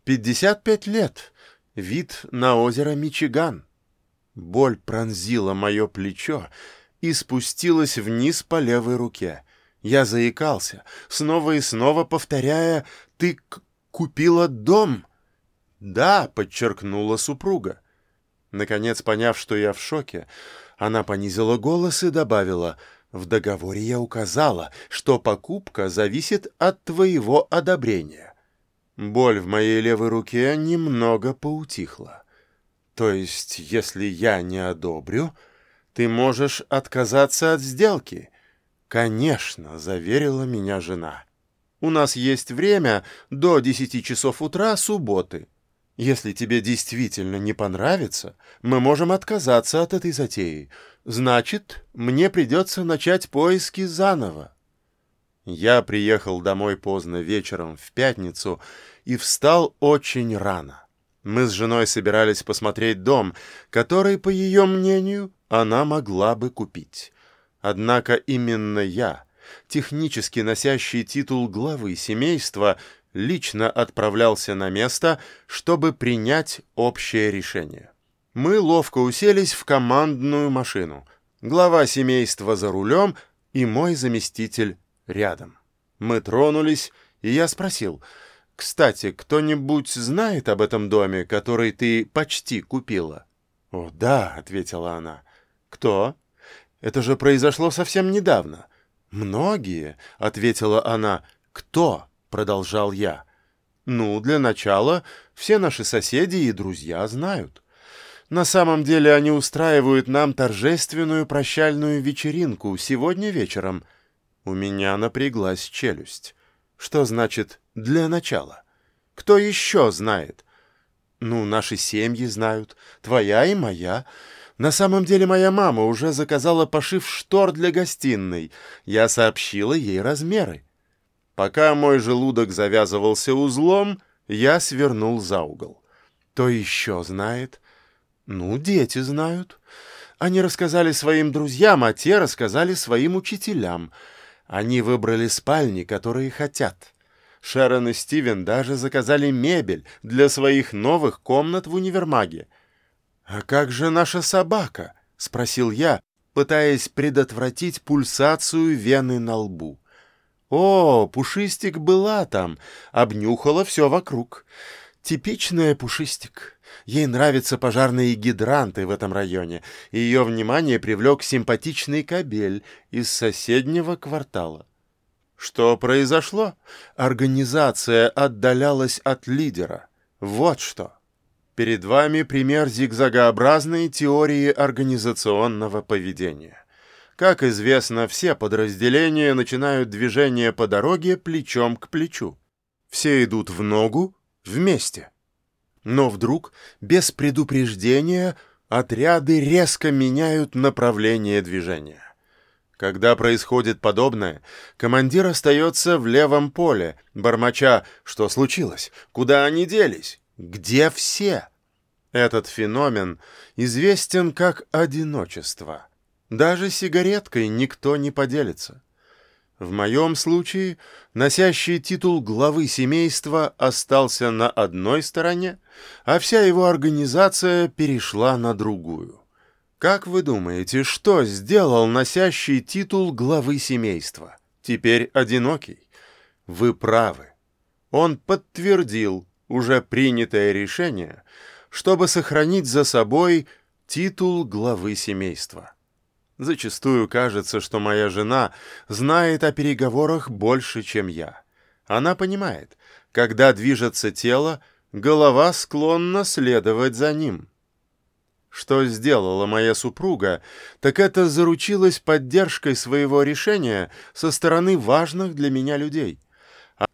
55 лет. Вид на озеро Мичиган». Боль пронзила мое плечо и спустилась вниз по левой руке. Я заикался, снова и снова повторяя «Ты купила дом?» «Да», — подчеркнула супруга. Наконец, поняв, что я в шоке, она понизила голос и добавила, «В договоре я указала, что покупка зависит от твоего одобрения». Боль в моей левой руке немного поутихла. «То есть, если я не одобрю, ты можешь отказаться от сделки?» «Конечно», — заверила меня жена. «У нас есть время до десяти часов утра субботы». Если тебе действительно не понравится, мы можем отказаться от этой затеи. Значит, мне придется начать поиски заново. Я приехал домой поздно вечером в пятницу и встал очень рано. Мы с женой собирались посмотреть дом, который, по ее мнению, она могла бы купить. Однако именно я, технически носящий титул главы семейства, лично отправлялся на место, чтобы принять общее решение. Мы ловко уселись в командную машину. Глава семейства за рулем и мой заместитель рядом. Мы тронулись, и я спросил, «Кстати, кто-нибудь знает об этом доме, который ты почти купила?» «О, да», — ответила она. «Кто?» «Это же произошло совсем недавно. «Многие», — ответила она. «Кто?» — продолжал я. «Ну, для начала, все наши соседи и друзья знают. На самом деле они устраивают нам торжественную прощальную вечеринку сегодня вечером». У меня напряглась челюсть. Что значит «для начала»? Кто еще знает? Ну, наши семьи знают, твоя и моя. На самом деле моя мама уже заказала пошив штор для гостиной. Я сообщила ей размеры. Пока мой желудок завязывался узлом, я свернул за угол. То еще знает? Ну, дети знают. Они рассказали своим друзьям, а те рассказали своим учителям. Они выбрали спальни, которые хотят. Шерон и Стивен даже заказали мебель для своих новых комнат в универмаге. «А как же наша собака?» — спросил я, пытаясь предотвратить пульсацию вены на лбу. «О, Пушистик была там, обнюхала все вокруг. Типичная Пушистик. Ей нравятся пожарные гидранты в этом районе, и ее внимание привлек симпатичный кабель из соседнего квартала. Что произошло? Организация отдалялась от лидера. Вот что. Перед вами пример зигзагообразной теории организационного поведения. Как известно, все подразделения начинают движение по дороге плечом к плечу. Все идут в ногу вместе. Но вдруг, без предупреждения, отряды резко меняют направление движения. Когда происходит подобное, командир остается в левом поле, бормоча «Что случилось? Куда они делись?» Где все? Этот феномен известен как одиночество. Даже сигареткой никто не поделится. В моем случае носящий титул главы семейства остался на одной стороне, а вся его организация перешла на другую. Как вы думаете, что сделал носящий титул главы семейства? Теперь одинокий? Вы правы. Он подтвердил, уже принятое решение, чтобы сохранить за собой титул главы семейства. Зачастую кажется, что моя жена знает о переговорах больше, чем я. Она понимает, когда движется тело, голова склонна следовать за ним. Что сделала моя супруга, так это заручилась поддержкой своего решения со стороны важных для меня людей —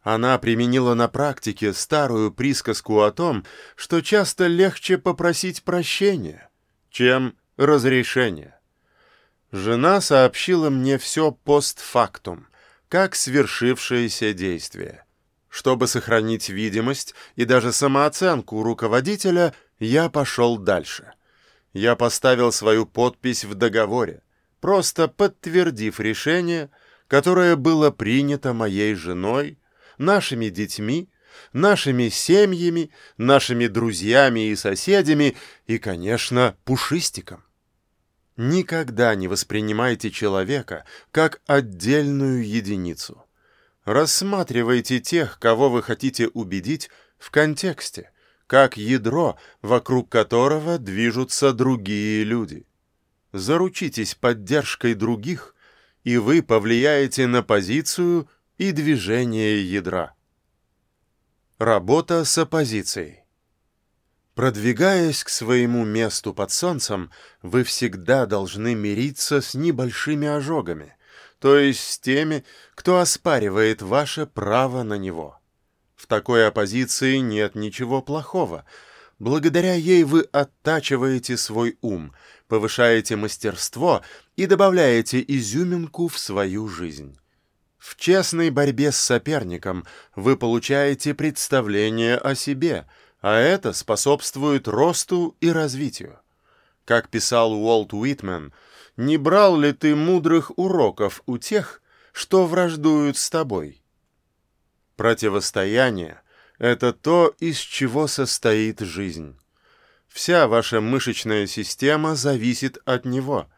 она применила на практике старую присказку о том, что часто легче попросить прощения, чем разрешения. Жена сообщила мне все постфактум, как свершившееся действие. Чтобы сохранить видимость и даже самооценку руководителя, я пошел дальше. Я поставил свою подпись в договоре, просто подтвердив решение, которое было принято моей женой, нашими детьми, нашими семьями, нашими друзьями и соседями и, конечно, пушистиком. Никогда не воспринимайте человека как отдельную единицу. Рассматривайте тех, кого вы хотите убедить, в контексте, как ядро, вокруг которого движутся другие люди. Заручитесь поддержкой других, и вы повлияете на позицию и движение ядра. Работа с оппозицией. Продвигаясь к своему месту под солнцем, вы всегда должны мириться с небольшими ожогами, то есть с теми, кто оспаривает ваше право на него. В такой оппозиции нет ничего плохого. Благодаря ей вы оттачиваете свой ум, повышаете мастерство и добавляете изюминку в свою жизнь. В честной борьбе с соперником вы получаете представление о себе, а это способствует росту и развитию. Как писал Уолт Уитмен, не брал ли ты мудрых уроков у тех, что враждуют с тобой? Противостояние — это то, из чего состоит жизнь. Вся ваша мышечная система зависит от него —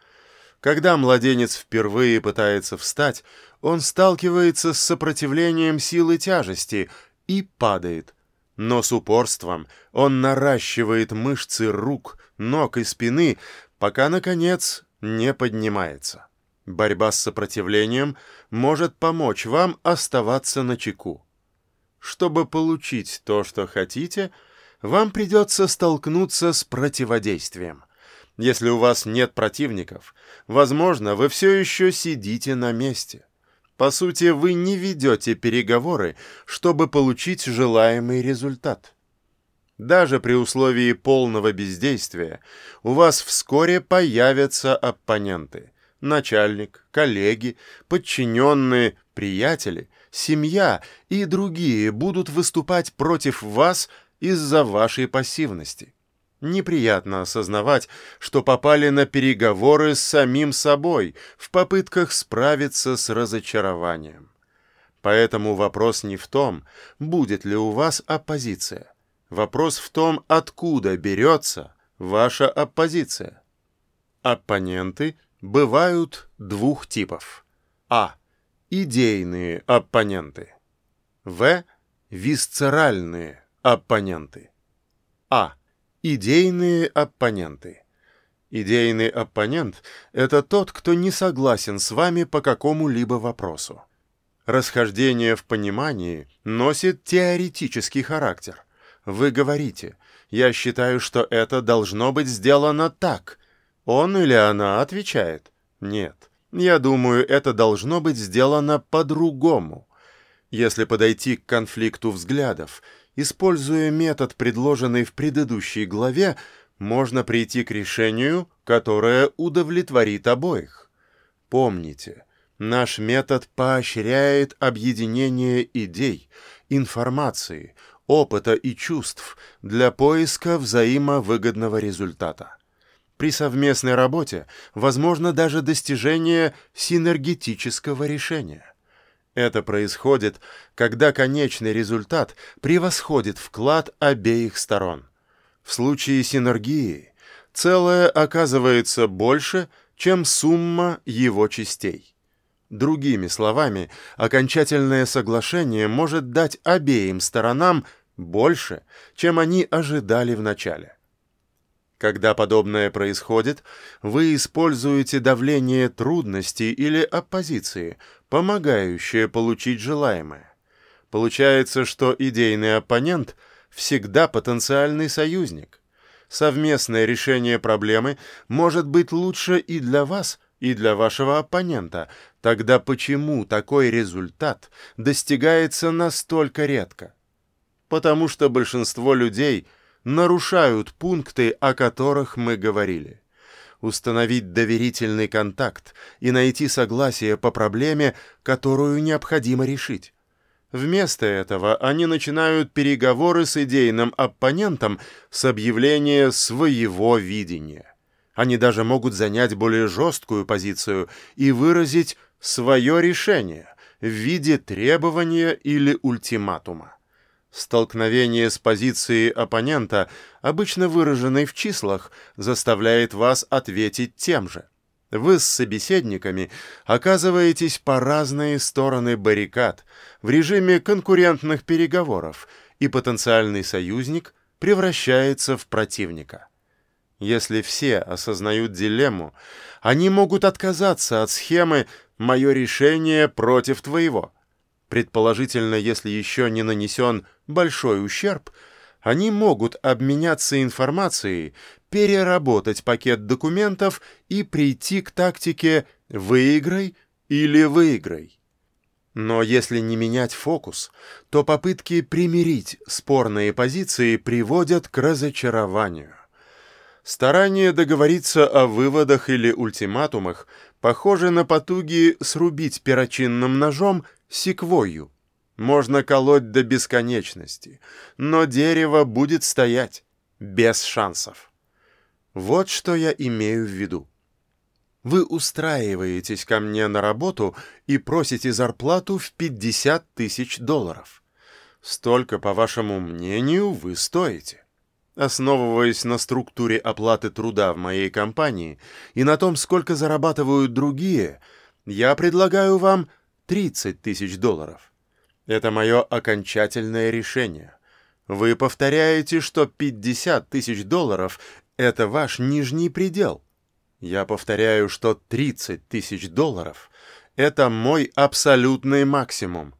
когда младенец впервые пытается встать, он сталкивается с сопротивлением силы тяжести и падает. Но с упорством он наращивает мышцы рук, ног и спины, пока, наконец, не поднимается. Борьба с сопротивлением может помочь вам оставаться на чеку. Чтобы получить то, что хотите, вам придется столкнуться с противодействием. Если у вас нет противников, возможно, вы все еще сидите на месте. По сути, вы не ведете переговоры, чтобы получить желаемый результат. Даже при условии полного бездействия у вас вскоре появятся оппоненты. Начальник, коллеги, подчиненные, приятели, семья и другие будут выступать против вас из-за вашей пассивности. Неприятно осознавать, что попали на переговоры с самим собой в попытках справиться с разочарованием. Поэтому вопрос не в том, будет ли у вас оппозиция. Вопрос в том, откуда берется ваша оппозиция. Оппоненты бывают двух типов. А. Идейные оппоненты. В. Висцеральные оппоненты. А. Идейные оппоненты. Идейный оппонент – это тот, кто не согласен с вами по какому-либо вопросу. Расхождение в понимании носит теоретический характер. Вы говорите, я считаю, что это должно быть сделано так. Он или она отвечает, нет, я думаю, это должно быть сделано по-другому. Если подойти к конфликту взглядов – Используя метод, предложенный в предыдущей главе, можно прийти к решению, которое удовлетворит обоих. Помните, наш метод поощряет объединение идей, информации, опыта и чувств для поиска взаимовыгодного результата. При совместной работе возможно даже достижение синергетического решения. Это происходит, когда конечный результат превосходит вклад обеих сторон. В случае синергии целое оказывается больше, чем сумма его частей. Другими словами, окончательное соглашение может дать обеим сторонам больше, чем они ожидали в начале. Когда подобное происходит, вы используете давление трудностей или оппозиции, помогающее получить желаемое. Получается, что идейный оппонент всегда потенциальный союзник. Совместное решение проблемы может быть лучше и для вас, и для вашего оппонента. Тогда почему такой результат достигается настолько редко? Потому что большинство людей – нарушают пункты, о которых мы говорили. Установить доверительный контакт и найти согласие по проблеме, которую необходимо решить. Вместо этого они начинают переговоры с идейным оппонентом с объявления своего видения. Они даже могут занять более жесткую позицию и выразить свое решение в виде требования или ультиматума. Столкновение с позицией оппонента, обычно выраженной в числах, заставляет вас ответить тем же. Вы с собеседниками оказываетесь по разные стороны баррикад в режиме конкурентных переговоров, и потенциальный союзник превращается в противника. Если все осознают дилемму, они могут отказаться от схемы «моё решение против твоего», Предположительно, если еще не нанесен большой ущерб, они могут обменяться информацией, переработать пакет документов и прийти к тактике «выиграй» или «выиграй». Но если не менять фокус, то попытки примирить спорные позиции приводят к разочарованию. Старание договориться о выводах или ультиматумах похоже на потуги срубить перочинным ножом секвойю. Можно колоть до бесконечности, но дерево будет стоять без шансов. Вот что я имею в виду. Вы устраиваетесь ко мне на работу и просите зарплату в 50 тысяч долларов. Столько, по вашему мнению, вы стоите. Основываясь на структуре оплаты труда в моей компании и на том, сколько зарабатывают другие, я предлагаю вам 30 тысяч долларов. Это мое окончательное решение. Вы повторяете, что 50 тысяч долларов – это ваш нижний предел. Я повторяю, что 30 тысяч долларов – это мой абсолютный максимум.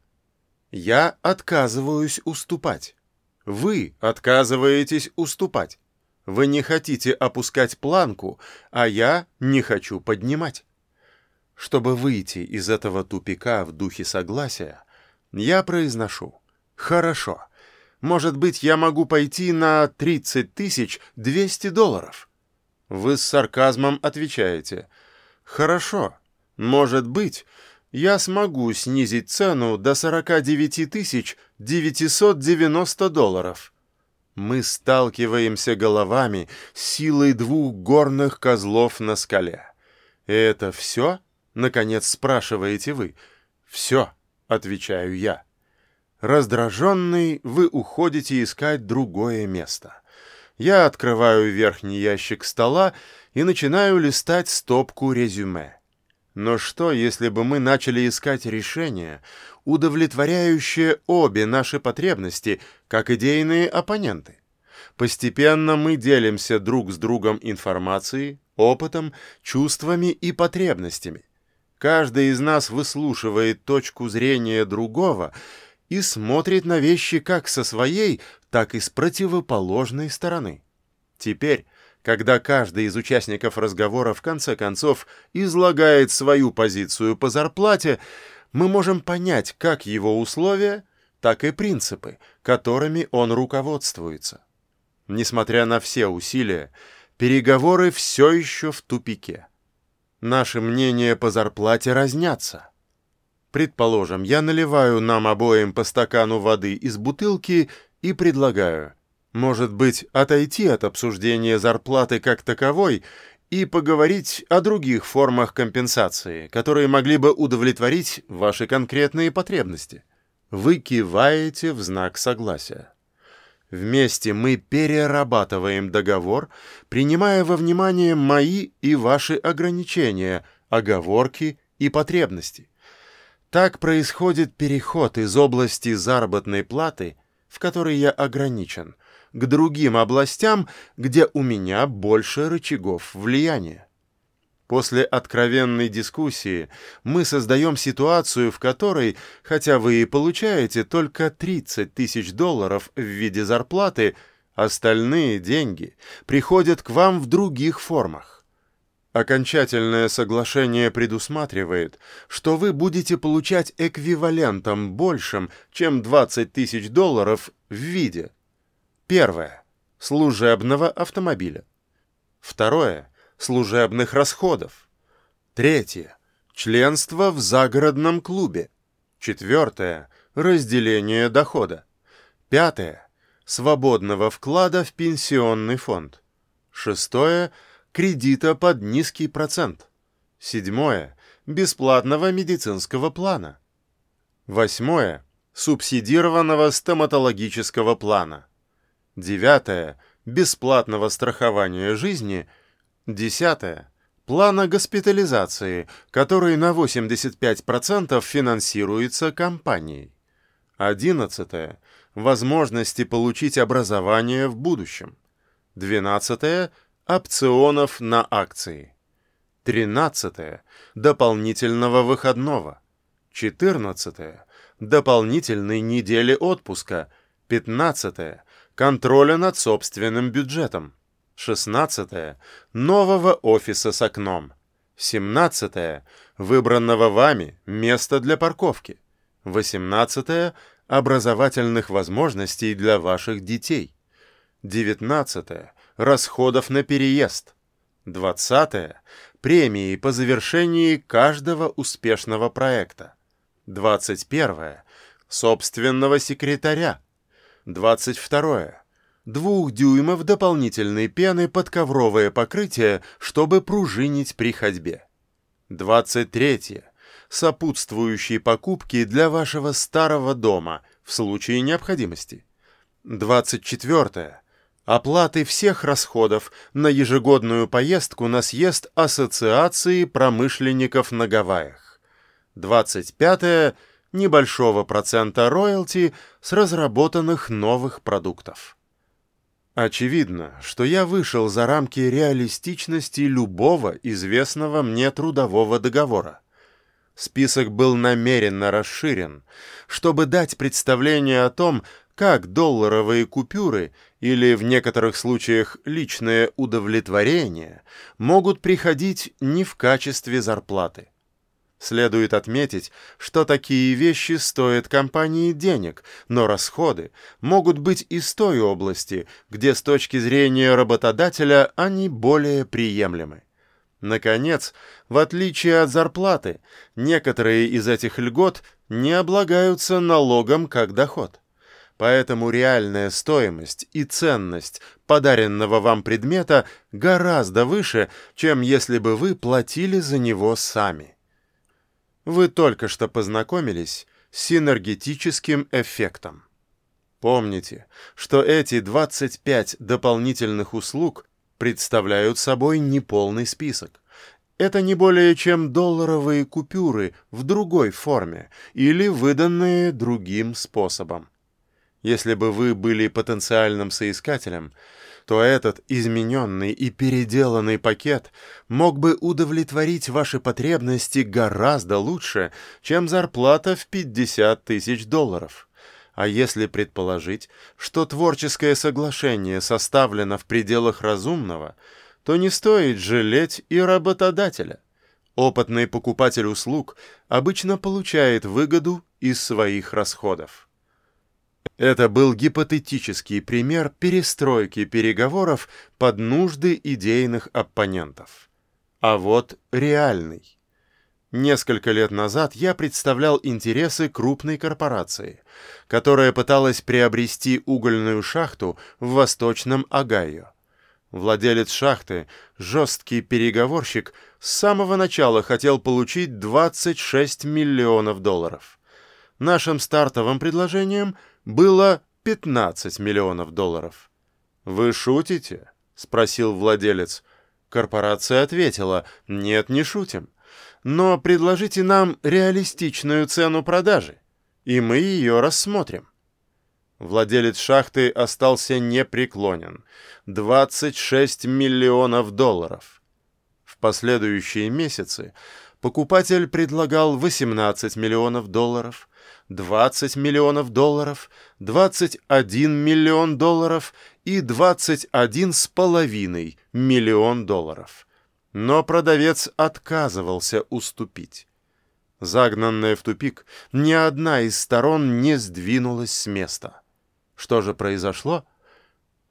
Я отказываюсь уступать. Вы отказываетесь уступать. Вы не хотите опускать планку, а я не хочу поднимать. Чтобы выйти из этого тупика в духе согласия, я произношу «Хорошо, может быть, я могу пойти на 30 тысяч 200 долларов?» Вы с сарказмом отвечаете «Хорошо, может быть, я смогу снизить цену до 49 тысяч 990 долларов». Мы сталкиваемся головами с силой двух горных козлов на скале. «Это все?» — наконец спрашиваете вы. «Все», — отвечаю я. Раздраженный, вы уходите искать другое место. Я открываю верхний ящик стола и начинаю листать стопку резюме. Но что, если бы мы начали искать решение, удовлетворяющее обе наши потребности, как идейные оппоненты? Постепенно мы делимся друг с другом информацией, опытом, чувствами и потребностями. Каждый из нас выслушивает точку зрения другого и смотрит на вещи как со своей, так и с противоположной стороны. Теперь, когда каждый из участников разговора в конце концов излагает свою позицию по зарплате, мы можем понять как его условия, так и принципы, которыми он руководствуется. Несмотря на все усилия, переговоры все еще в тупике. Наши мнения по зарплате разнятся. Предположим, я наливаю нам обоим по стакану воды из бутылки и предлагаю, может быть, отойти от обсуждения зарплаты как таковой и поговорить о других формах компенсации, которые могли бы удовлетворить ваши конкретные потребности. Вы киваете в знак согласия. Вместе мы перерабатываем договор, принимая во внимание мои и ваши ограничения, оговорки и потребности. Так происходит переход из области заработной платы, в которой я ограничен, к другим областям, где у меня больше рычагов влияния. После откровенной дискуссии мы создаем ситуацию, в которой, хотя вы и получаете только 30 тысяч долларов в виде зарплаты, остальные деньги приходят к вам в других формах. Окончательное соглашение предусматривает, что вы будете получать эквивалентом большим, чем 20 тысяч долларов в виде. Первое. Служебного автомобиля. Второе. Служебных расходов. Третье. Членство в загородном клубе. Четвертое. Разделение дохода. Пятое. Свободного вклада в пенсионный фонд. Шестое – кредита под низкий процент. Седьмое – бесплатного медицинского плана. Восьмое – субсидированного стоматологического плана. Девятое – бесплатного страхования жизни. Десятое – плана госпитализации, который на 85% финансируется компанией. Одиннадцатое – возможности получить образование в будущем. Двенадцатое – опционов на акции. 13. Дополнительного выходного. 14. Дополнительной недели отпуска. 15. Контроля над собственным бюджетом. 16. Нового офиса с окном. 17. Выбранного вами места для парковки. 18. Образовательных возможностей для ваших детей. 19 расходов на переезд. 20. Премии по завершении каждого успешного проекта. 21. Собственного секретаря. 22. Двух дюймов дополнительной пены под ковровое покрытие, чтобы пружинить при ходьбе. 23. Сопутствующие покупки для вашего старого дома в случае необходимости. 24 оплаты всех расходов на ежегодную поездку на съезд Ассоциации промышленников на Гавайях. 25. -е, небольшого процента роялти с разработанных новых продуктов. Очевидно, что я вышел за рамки реалистичности любого известного мне трудового договора. Список был намеренно расширен, чтобы дать представление о том, как долларовые купюры или в некоторых случаях личное удовлетворение могут приходить не в качестве зарплаты. Следует отметить, что такие вещи стоят компании денег, но расходы могут быть из той области, где с точки зрения работодателя они более приемлемы. Наконец, в отличие от зарплаты, некоторые из этих льгот не облагаются налогом как доход. Поэтому реальная стоимость и ценность подаренного вам предмета гораздо выше, чем если бы вы платили за него сами. Вы только что познакомились с синергетическим эффектом. Помните, что эти 25 дополнительных услуг представляют собой неполный список. Это не более чем долларовые купюры в другой форме или выданные другим способом. Если бы вы были потенциальным соискателем, то этот измененный и переделанный пакет мог бы удовлетворить ваши потребности гораздо лучше, чем зарплата в 50 тысяч долларов. А если предположить, что творческое соглашение составлено в пределах разумного, то не стоит жалеть и работодателя. Опытный покупатель услуг обычно получает выгоду из своих расходов. Это был гипотетический пример перестройки переговоров под нужды идейных оппонентов. А вот реальный. Несколько лет назад я представлял интересы крупной корпорации, которая пыталась приобрести угольную шахту в Восточном Огайо. Владелец шахты, жесткий переговорщик, с самого начала хотел получить 26 миллионов долларов. Нашим стартовым предложением – было 15 миллионов долларов. «Вы шутите?» — спросил владелец. Корпорация ответила, «Нет, не шутим. Но предложите нам реалистичную цену продажи, и мы ее рассмотрим». Владелец шахты остался непреклонен. 26 миллионов долларов. В последующие месяцы покупатель предлагал 18 миллионов долларов, 20 миллионов долларов, 21 миллион долларов и 21 с половиной миллион долларов. Но продавец отказывался уступить. Загнанная в тупик, ни одна из сторон не сдвинулась с места. Что же произошло?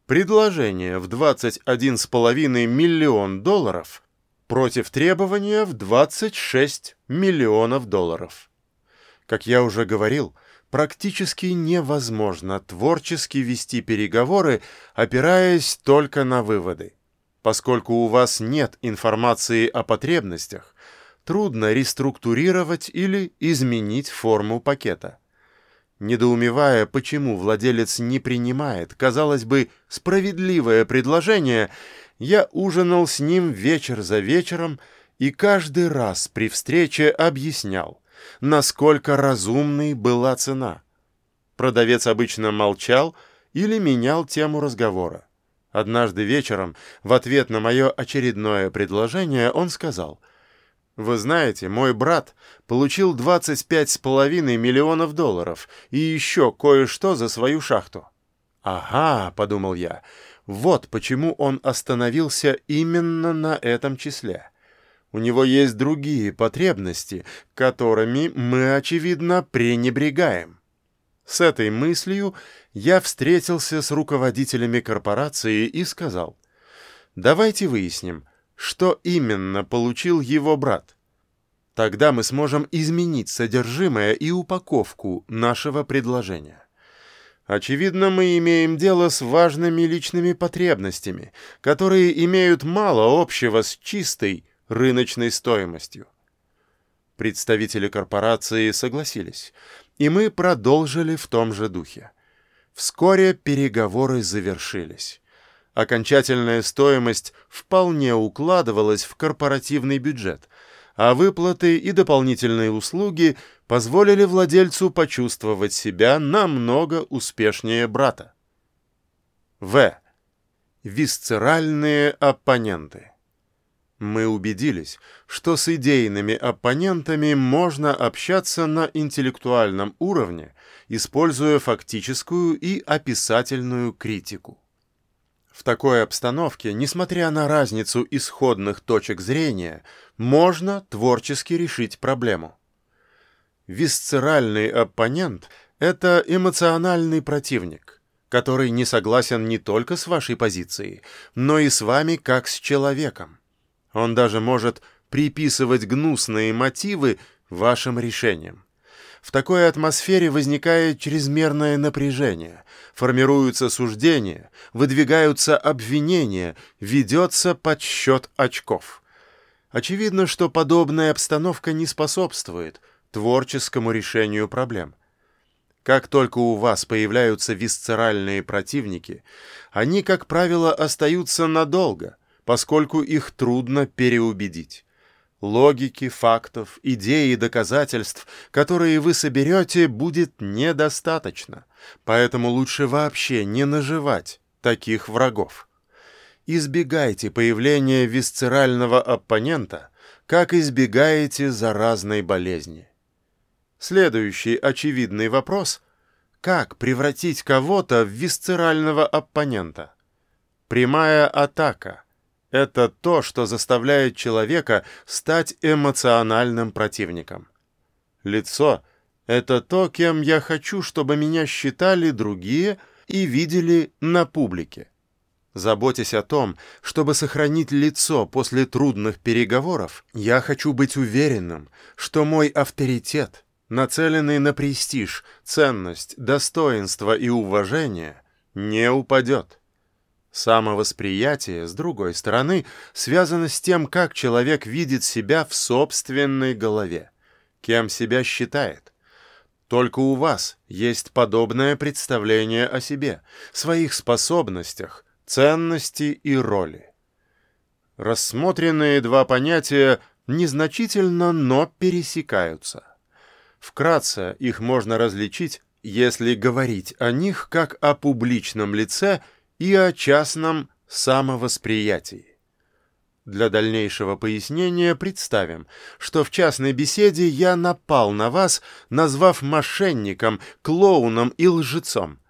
Предложение в 21,5 миллион долларов против требования в 26 миллионов долларов. Как я уже говорил, практически невозможно творчески вести переговоры, опираясь только на выводы. Поскольку у вас нет информации о потребностях, трудно реструктурировать или изменить форму пакета. Недоумевая, почему владелец не принимает, казалось бы, справедливое предложение, я ужинал с ним вечер за вечером и каждый раз при встрече объяснял – насколько разумной была цена. Продавец обычно молчал или менял тему разговора. Однажды вечером, в ответ на мое очередное предложение, он сказал, «Вы знаете, мой брат получил 25,5 миллионов долларов и еще кое-что за свою шахту». «Ага», — подумал я, — «вот почему он остановился именно на этом числе». У него есть другие потребности, которыми мы, очевидно, пренебрегаем. С этой мыслью я встретился с руководителями корпорации и сказал, давайте выясним, что именно получил его брат. Тогда мы сможем изменить содержимое и упаковку нашего предложения. Очевидно, мы имеем дело с важными личными потребностями, которые имеют мало общего с чистой, рыночной стоимостью. Представители корпорации согласились, и мы продолжили в том же духе. Вскоре переговоры завершились. Окончательная стоимость вполне укладывалась в корпоративный бюджет, а выплаты и дополнительные услуги позволили владельцу почувствовать себя намного успешнее брата. В. Висцеральные оппоненты. Мы убедились, что с идейными оппонентами можно общаться на интеллектуальном уровне, используя фактическую и описательную критику. В такой обстановке, несмотря на разницу исходных точек зрения, можно творчески решить проблему. Висцеральный оппонент – это эмоциональный противник, который не согласен не только с вашей позицией, но и с вами как с человеком. Он даже может приписывать гнусные мотивы вашим решениям. В такой атмосфере возникает чрезмерное напряжение, формируются суждения, выдвигаются обвинения, ведется подсчет очков. Очевидно, что подобная обстановка не способствует творческому решению проблем. Как только у вас появляются висцеральные противники, они, как правило, остаются надолго, поскольку их трудно переубедить. Логики, фактов, идей и доказательств, которые вы соберете, будет недостаточно, поэтому лучше вообще не наживать таких врагов. Избегайте появления висцерального оппонента, как избегаете заразной болезни. Следующий очевидный вопрос – как превратить кого-то в висцерального оппонента? Прямая атака – это то, что заставляет человека стать эмоциональным противником. Лицо — это то, кем я хочу, чтобы меня считали другие и видели на публике. Заботясь о том, чтобы сохранить лицо после трудных переговоров, я хочу быть уверенным, что мой авторитет, нацеленный на престиж, ценность, достоинство и уважение, не упадет. Самовосприятие, с другой стороны, связано с тем, как человек видит себя в собственной голове, кем себя считает. Только у вас есть подобное представление о себе, своих способностях, ценности и роли. Рассмотренные два понятия незначительно, но пересекаются. Вкратце их можно различить, если говорить о них как о публичном лице – и о частном самовосприятии. Для дальнейшего пояснения представим, что в частной беседе я напал на вас, назвав мошенником, клоуном и лжецом.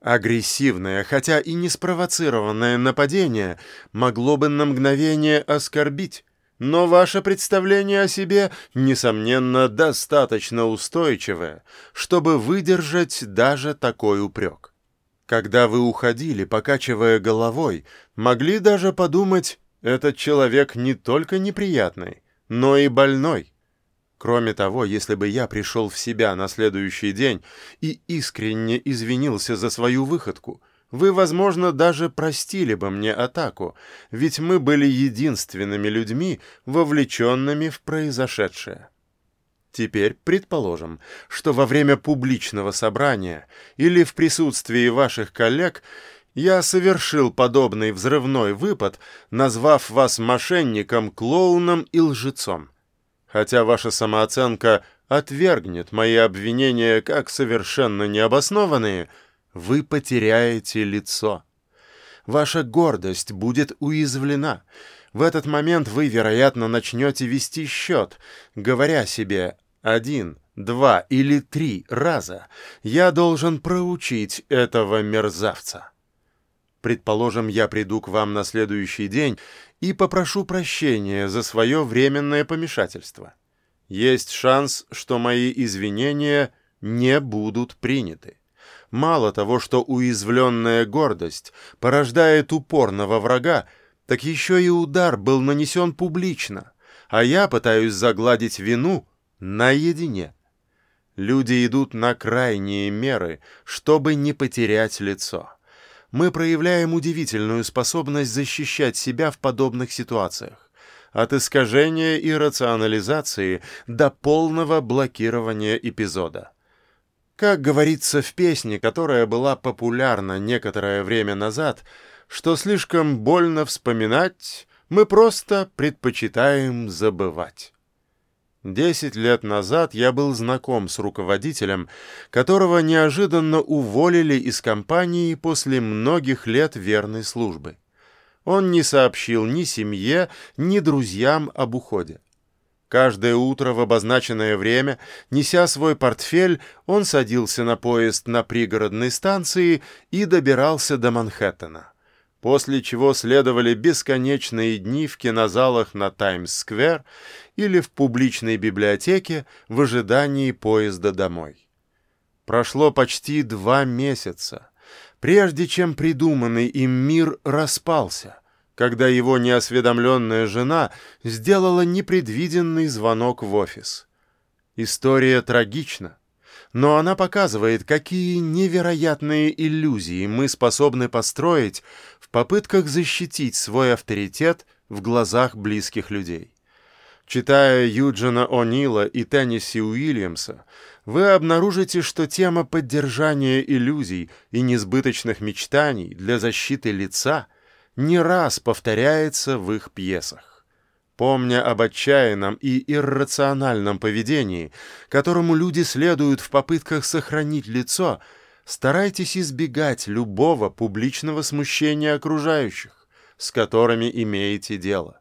Агрессивное, хотя и не спровоцированное нападение могло бы на мгновение оскорбить, но ваше представление о себе, несомненно, достаточно устойчивое, чтобы выдержать даже такой упрек. Когда вы уходили, покачивая головой, могли даже подумать, этот человек не только неприятный, но и больной. Кроме того, если бы я пришел в себя на следующий день и искренне извинился за свою выходку, вы, возможно, даже простили бы мне атаку, ведь мы были единственными людьми, вовлеченными в произошедшее. Теперь предположим, что во время публичного собрания или в присутствии ваших коллег я совершил подобный взрывной выпад, назвав вас мошенником, клоуном и лжецом. Хотя ваша самооценка отвергнет мои обвинения как совершенно необоснованные, вы потеряете лицо. Ваша гордость будет уязвлена. В этот момент вы, вероятно, начнете вести счет, говоря себе один, два или три раза я должен проучить этого мерзавца. Предположим, я приду к вам на следующий день и попрошу прощения за свое временное помешательство. Есть шанс, что мои извинения не будут приняты. Мало того, что уязвленная гордость порождает упорного врага, так еще и удар был нанесен публично, а я пытаюсь загладить вину, наедине. Люди идут на крайние меры, чтобы не потерять лицо. Мы проявляем удивительную способность защищать себя в подобных ситуациях. От искажения и рационализации до полного блокирования эпизода. Как говорится в песне, которая была популярна некоторое время назад, что слишком больно вспоминать, мы просто предпочитаем забывать. Десять лет назад я был знаком с руководителем, которого неожиданно уволили из компании после многих лет верной службы. Он не сообщил ни семье, ни друзьям об уходе. Каждое утро в обозначенное время, неся свой портфель, он садился на поезд на пригородной станции и добирался до Манхэттена. После чего следовали бесконечные дни в кинозалах на Таймс-сквер или в публичной библиотеке в ожидании поезда домой. Прошло почти два месяца, прежде чем придуманный им мир распался когда его неосведомленная жена сделала непредвиденный звонок в офис. История трагична, но она показывает, какие невероятные иллюзии мы способны построить в попытках защитить свой авторитет в глазах близких людей. Читая Юджина О'Нила и Тенниси Уильямса, вы обнаружите, что тема поддержания иллюзий и несбыточных мечтаний для защиты лица – не раз повторяется в их пьесах. Помня об отчаянном и иррациональном поведении, которому люди следуют в попытках сохранить лицо, старайтесь избегать любого публичного смущения окружающих, с которыми имеете дело.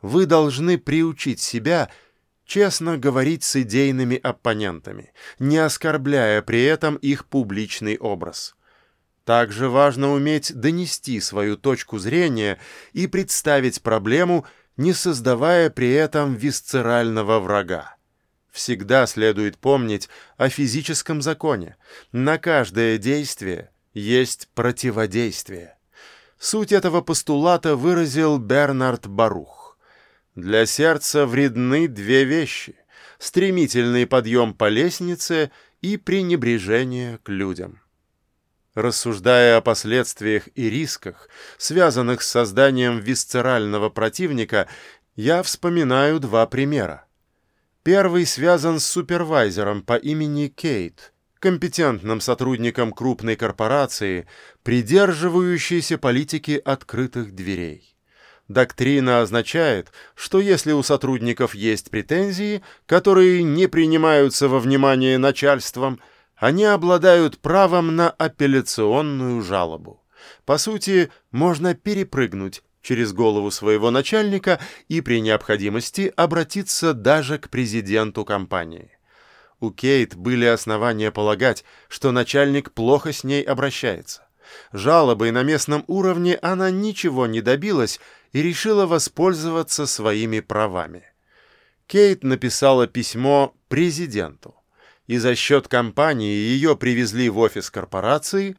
Вы должны приучить себя честно говорить с идейными оппонентами, не оскорбляя при этом их публичный образ – также важно уметь донести свою точку зрения и представить проблему, не создавая при этом висцерального врага. Всегда следует помнить о физическом законе. На каждое действие есть противодействие. Суть этого постулата выразил Бернард Барух. Для сердца вредны две вещи – стремительный подъем по лестнице и пренебрежение к людям. Рассуждая о последствиях и рисках, связанных с созданием висцерального противника, я вспоминаю два примера. Первый связан с супервайзером по имени Кейт, компетентным сотрудником крупной корпорации, придерживающейся политики открытых дверей. Доктрина означает, что если у сотрудников есть претензии, которые не принимаются во внимание начальством – они обладают правом на апелляционную жалобу. По сути, можно перепрыгнуть через голову своего начальника и при необходимости обратиться даже к президенту компании. У Кейт были основания полагать, что начальник плохо с ней обращается. Жалобой на местном уровне она ничего не добилась и решила воспользоваться своими правами. Кейт написала письмо президенту и за счет компании ее привезли в офис корпорации,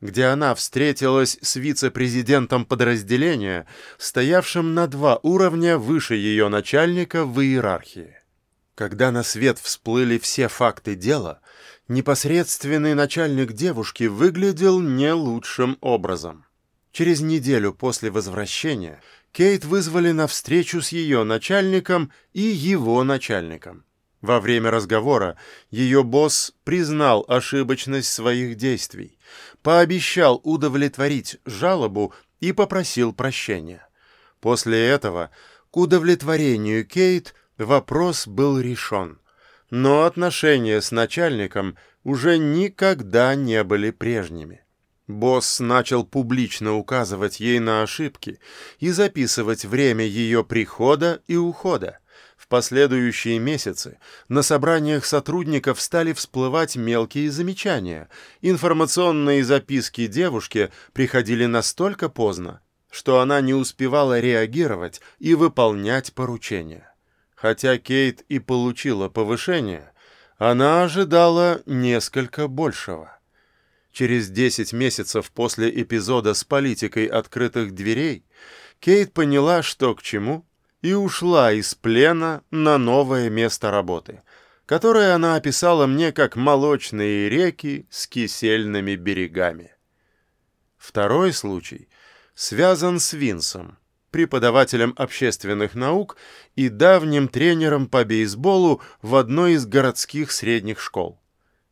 где она встретилась с вице-президентом подразделения, стоявшим на два уровня выше ее начальника в иерархии. Когда на свет всплыли все факты дела, непосредственный начальник девушки выглядел не лучшим образом. Через неделю после возвращения Кейт вызвали на встречу с ее начальником и его начальником. Во время разговора ее босс признал ошибочность своих действий, пообещал удовлетворить жалобу и попросил прощения. После этого, к удовлетворению Кейт, вопрос был решен. Но отношения с начальником уже никогда не были прежними. Босс начал публично указывать ей на ошибки и записывать время ее прихода и ухода последующие месяцы на собраниях сотрудников стали всплывать мелкие замечания. Информационные записки девушки приходили настолько поздно, что она не успевала реагировать и выполнять поручения. Хотя Кейт и получила повышение, она ожидала несколько большего. Через 10 месяцев после эпизода с политикой открытых дверей Кейт поняла, что к чему, и ушла из плена на новое место работы, которое она описала мне как молочные реки с кисельными берегами. Второй случай связан с Винсом, преподавателем общественных наук и давним тренером по бейсболу в одной из городских средних школ.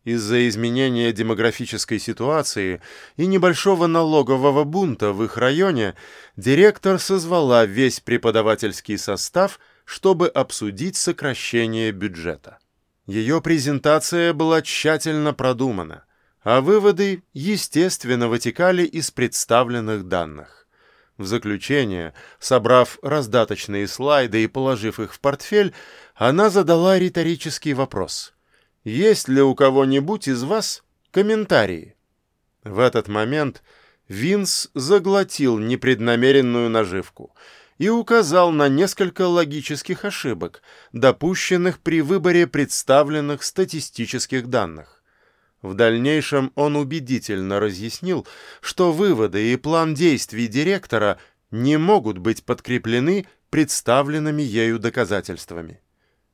Из-за изменения демографической ситуации и небольшого налогового бунта в их районе директор созвала весь преподавательский состав, чтобы обсудить сокращение бюджета. Ее презентация была тщательно продумана, а выводы, естественно, вытекали из представленных данных. В заключение, собрав раздаточные слайды и положив их в портфель, она задала риторический вопрос. «Есть ли у кого-нибудь из вас комментарии?» В этот момент Винс заглотил непреднамеренную наживку и указал на несколько логических ошибок, допущенных при выборе представленных статистических данных. В дальнейшем он убедительно разъяснил, что выводы и план действий директора не могут быть подкреплены представленными ею доказательствами.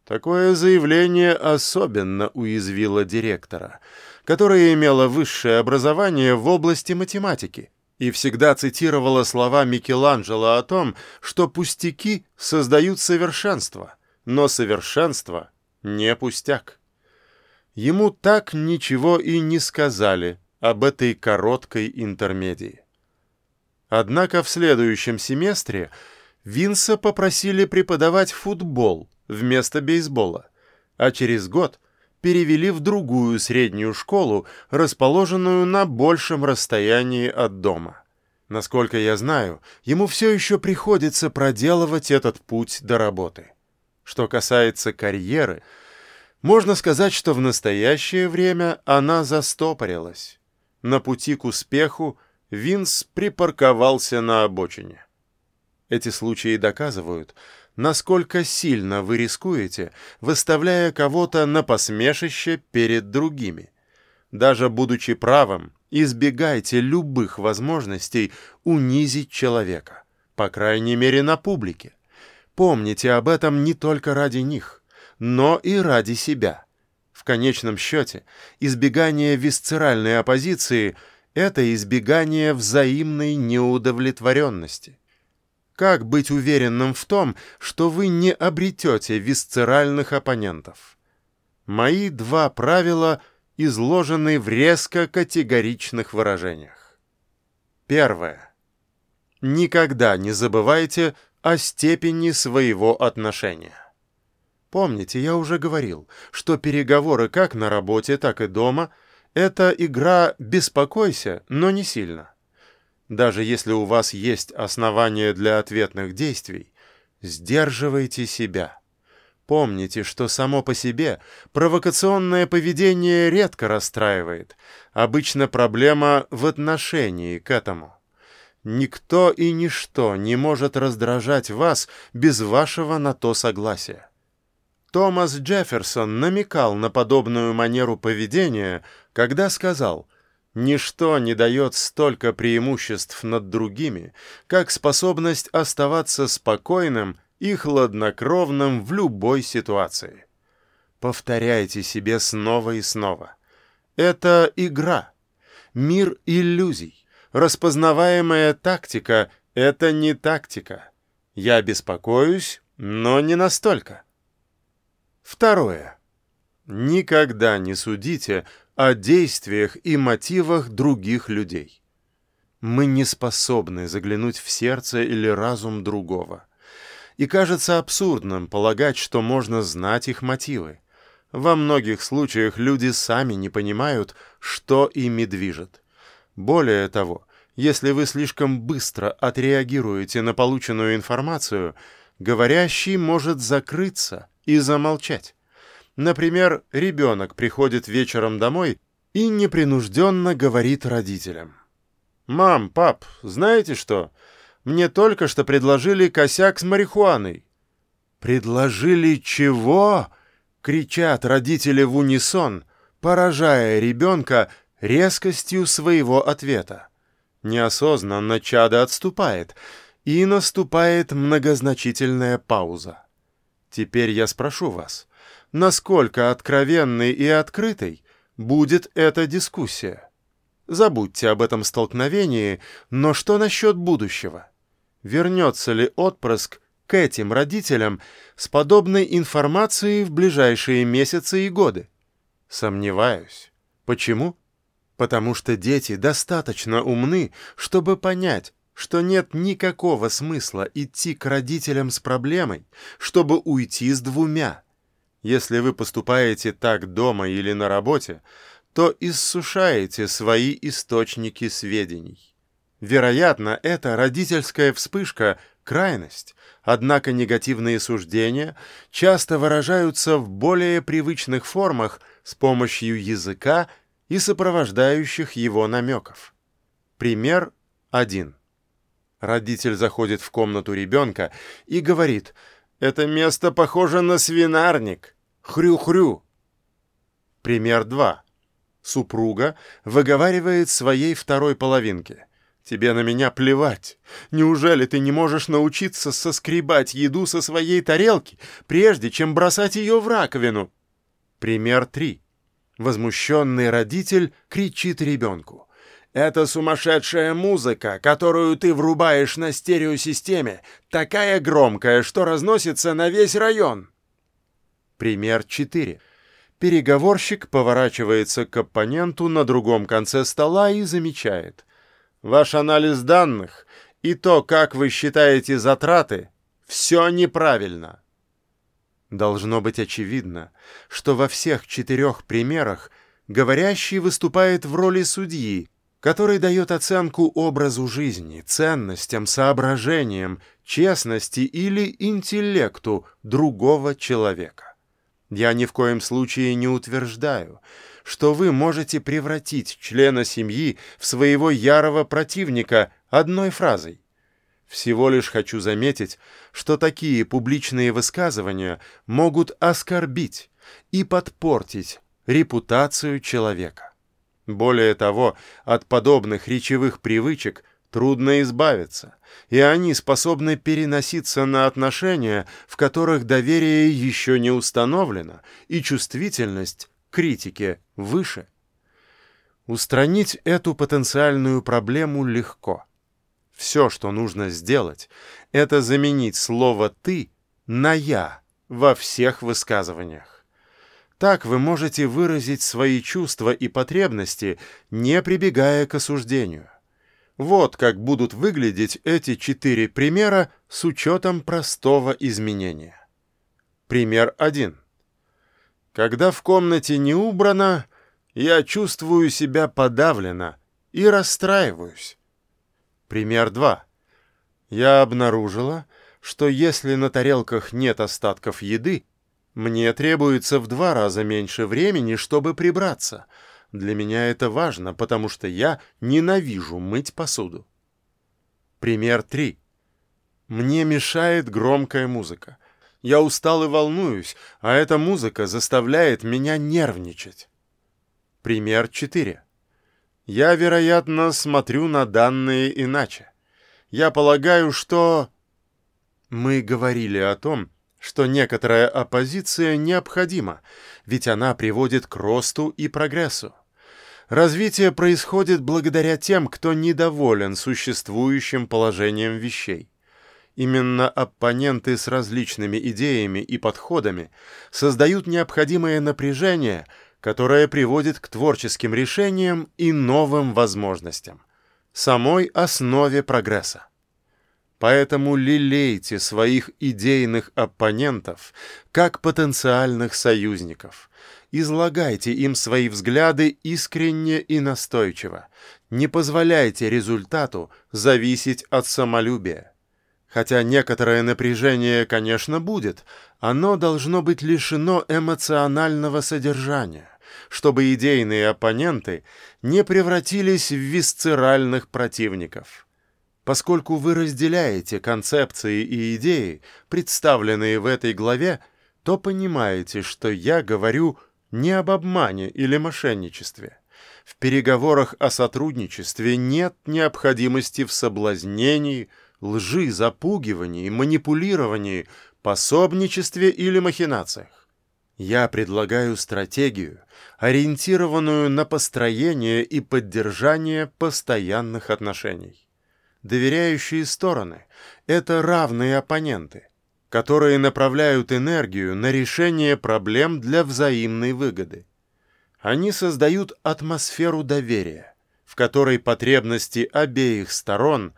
Такое заявление особенно уязвило директора, которая имела высшее образование в области математики и всегда цитировала слова Микеланджело о том, что пустяки создают совершенство, но совершенство не пустяк. Ему так ничего и не сказали об этой короткой интермедии. Однако в следующем семестре Винса попросили преподавать футбол вместо бейсбола, а через год перевели в другую среднюю школу, расположенную на большем расстоянии от дома. Насколько я знаю, ему все еще приходится проделывать этот путь до работы. Что касается карьеры – можно сказать, что в настоящее время она застопорилась. На пути к успеху Винс припарковался на обочине. Эти случаи доказывают, насколько сильно вы рискуете, выставляя кого-то на посмешище перед другими. Даже будучи правым, избегайте любых возможностей унизить человека, по крайней мере на публике. Помните об этом не только ради них – но и ради себя. В конечном счете, избегание висцеральной оппозиции – это избегание взаимной неудовлетворенности. Как быть уверенным в том, что вы не обретете висцеральных оппонентов? Мои два правила изложены в резко категоричных выражениях. Первое. Никогда не забывайте о степени своего отношения. Помните, я уже говорил, что переговоры как на работе, так и дома — это игра «беспокойся, но не сильно». Даже если у вас есть основания для ответных действий, сдерживайте себя. Помните, что само по себе провокационное поведение редко расстраивает. Обычно проблема в отношении к этому. Никто и ничто не может раздражать вас без вашего на то согласия. Томас Джефферсон намекал на подобную манеру поведения, когда сказал «Ничто не дает столько преимуществ над другими, как способность оставаться спокойным и хладнокровным в любой ситуации». Повторяйте себе снова и снова. Это игра, мир иллюзий. Распознаваемая тактика — это не тактика. Я беспокоюсь, но не настолько. Второе. Никогда не судите о действиях и мотивах других людей. Мы не способны заглянуть в сердце или разум другого. И кажется абсурдным полагать, что можно знать их мотивы. Во многих случаях люди сами не понимают, что ими движет. Более того, если вы слишком быстро отреагируете на полученную информацию, говорящий может закрыться – и замолчать. Например, ребенок приходит вечером домой и непринужденно говорит родителям. «Мам, пап, знаете что? Мне только что предложили косяк с марихуаной». «Предложили чего?» — кричат родители в унисон, поражая ребенка резкостью своего ответа. Неосознанно чадо отступает, и наступает многозначительная пауза. Теперь я спрошу вас, насколько откровенной и открытой будет эта дискуссия? Забудьте об этом столкновении, но что насчет будущего? Вернется ли отпрыск к этим родителям с подобной информацией в ближайшие месяцы и годы? Сомневаюсь. Почему? Потому что дети достаточно умны, чтобы понять, что нет никакого смысла идти к родителям с проблемой, чтобы уйти с двумя. Если вы поступаете так дома или на работе, то иссушаете свои источники сведений. Вероятно, это родительская вспышка, крайность, однако негативные суждения часто выражаются в более привычных формах с помощью языка и сопровождающих его намеков. Пример 1. Родитель заходит в комнату ребенка и говорит «Это место похоже на свинарник. Хрю-хрю». Пример 2. Супруга выговаривает своей второй половинке «Тебе на меня плевать. Неужели ты не можешь научиться соскребать еду со своей тарелки, прежде чем бросать ее в раковину?» Пример 3. Возмущенный родитель кричит ребенку. «Это сумасшедшая музыка, которую ты врубаешь на стереосистеме, такая громкая, что разносится на весь район». Пример 4. Переговорщик поворачивается к оппоненту на другом конце стола и замечает. Ваш анализ данных и то, как вы считаете затраты, все неправильно. Должно быть очевидно, что во всех четырех примерах говорящий выступает в роли судьи, который дает оценку образу жизни, ценностям, соображениям, честности или интеллекту другого человека. Я ни в коем случае не утверждаю, что вы можете превратить члена семьи в своего ярого противника одной фразой. Всего лишь хочу заметить, что такие публичные высказывания могут оскорбить и подпортить репутацию человека. Более того, от подобных речевых привычек трудно избавиться, и они способны переноситься на отношения, в которых доверие еще не установлено, и чувствительность к критике выше. Устранить эту потенциальную проблему легко. Все, что нужно сделать, это заменить слово «ты» на «я» во всех высказываниях. Так вы можете выразить свои чувства и потребности, не прибегая к осуждению. Вот как будут выглядеть эти четыре примера с учетом простого изменения. Пример 1. Когда в комнате не убрано, я чувствую себя подавленно и расстраиваюсь. Пример 2. Я обнаружила, что если на тарелках нет остатков еды, мне требуется в два раза меньше времени, чтобы прибраться — для меня это важно, потому что я ненавижу мыть посуду. Пример 3. Мне мешает громкая музыка. Я устал и волнуюсь, а эта музыка заставляет меня нервничать. Пример 4. Я, вероятно, смотрю на данные иначе. Я полагаю, что... Мы говорили о том, что некоторая оппозиция необходима, ведь она приводит к росту и прогрессу. Развитие происходит благодаря тем, кто недоволен существующим положением вещей. Именно оппоненты с различными идеями и подходами создают необходимое напряжение, которое приводит к творческим решениям и новым возможностям, самой основе прогресса. Поэтому лелейте своих идейных оппонентов как потенциальных союзников. Излагайте им свои взгляды искренне и настойчиво. Не позволяйте результату зависеть от самолюбия. Хотя некоторое напряжение, конечно, будет, оно должно быть лишено эмоционального содержания, чтобы идейные оппоненты не превратились в висцеральных противников поскольку вы разделяете концепции и идеи, представленные в этой главе, то понимаете, что я говорю не об обмане или мошенничестве. В переговорах о сотрудничестве нет необходимости в соблазнении, лжи, запугивании, манипулировании, пособничестве или махинациях. Я предлагаю стратегию, ориентированную на построение и поддержание постоянных отношений. Доверяющие стороны — это равные оппоненты, которые направляют энергию на решение проблем для взаимной выгоды. Они создают атмосферу доверия, в которой потребности обеих сторон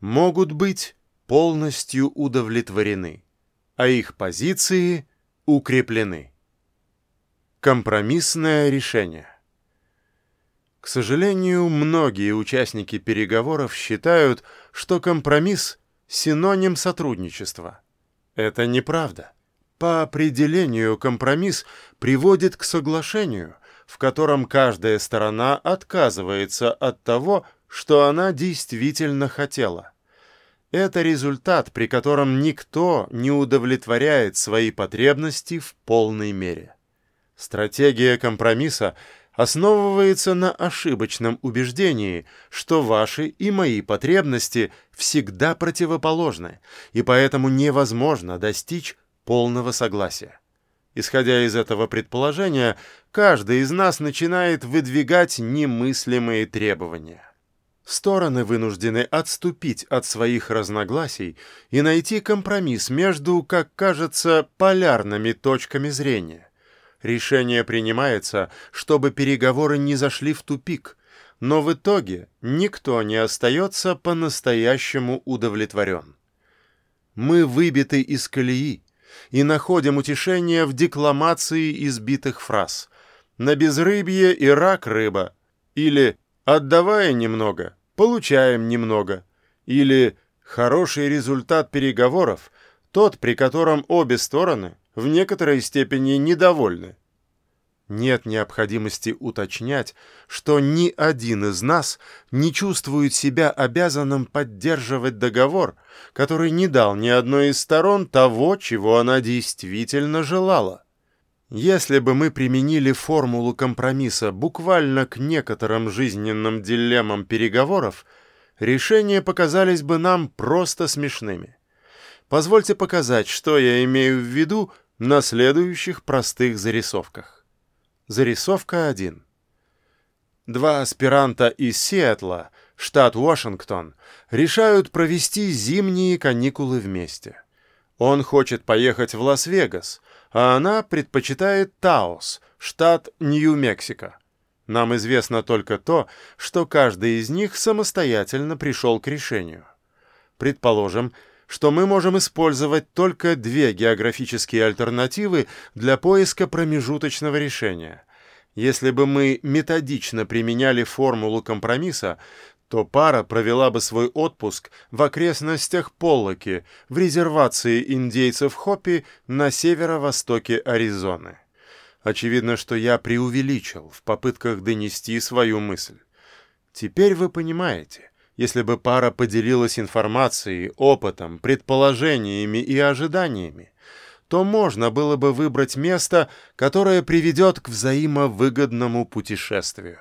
могут быть полностью удовлетворены, а их позиции укреплены. Компромиссное решение К сожалению, многие участники переговоров считают, что компромисс – синоним сотрудничества. Это неправда. По определению компромисс приводит к соглашению, в котором каждая сторона отказывается от того, что она действительно хотела. Это результат, при котором никто не удовлетворяет свои потребности в полной мере. Стратегия компромисса основывается на ошибочном убеждении, что ваши и мои потребности всегда противоположны, и поэтому невозможно достичь полного согласия. Исходя из этого предположения, каждый из нас начинает выдвигать немыслимые требования. Стороны вынуждены отступить от своих разногласий и найти компромисс между, как кажется, полярными точками зрения. Решение принимается, чтобы переговоры не зашли в тупик, но в итоге никто не остается по-настоящему удовлетворен. Мы выбиты из колеи и находим утешение в декламации избитых фраз «на безрыбье и рак рыба» или «отдавая немного, получаем немного» или «хороший результат переговоров – тот, при котором обе стороны – в некоторой степени недовольны. Нет необходимости уточнять, что ни один из нас не чувствует себя обязанным поддерживать договор, который не дал ни одной из сторон того, чего она действительно желала. Если бы мы применили формулу компромисса буквально к некоторым жизненным дилеммам переговоров, решения показались бы нам просто смешными. Позвольте показать, что я имею в виду, на следующих простых зарисовках. Зарисовка 1. Два аспиранта из Сиэтла, штат Вашингтон, решают провести зимние каникулы вместе. Он хочет поехать в Лас-Вегас, а она предпочитает Таос, штат Нью-Мексико. Нам известно только то, что каждый из них самостоятельно пришел к решению. Предположим, что мы можем использовать только две географические альтернативы для поиска промежуточного решения. Если бы мы методично применяли формулу компромисса, то пара провела бы свой отпуск в окрестностях Поллоки, в резервации индейцев Хопи на северо-востоке Аризоны. Очевидно, что я преувеличил в попытках донести свою мысль. Теперь вы понимаете, если бы пара поделилась информацией, опытом, предположениями и ожиданиями, то можно было бы выбрать место, которое приведет к взаимовыгодному путешествию.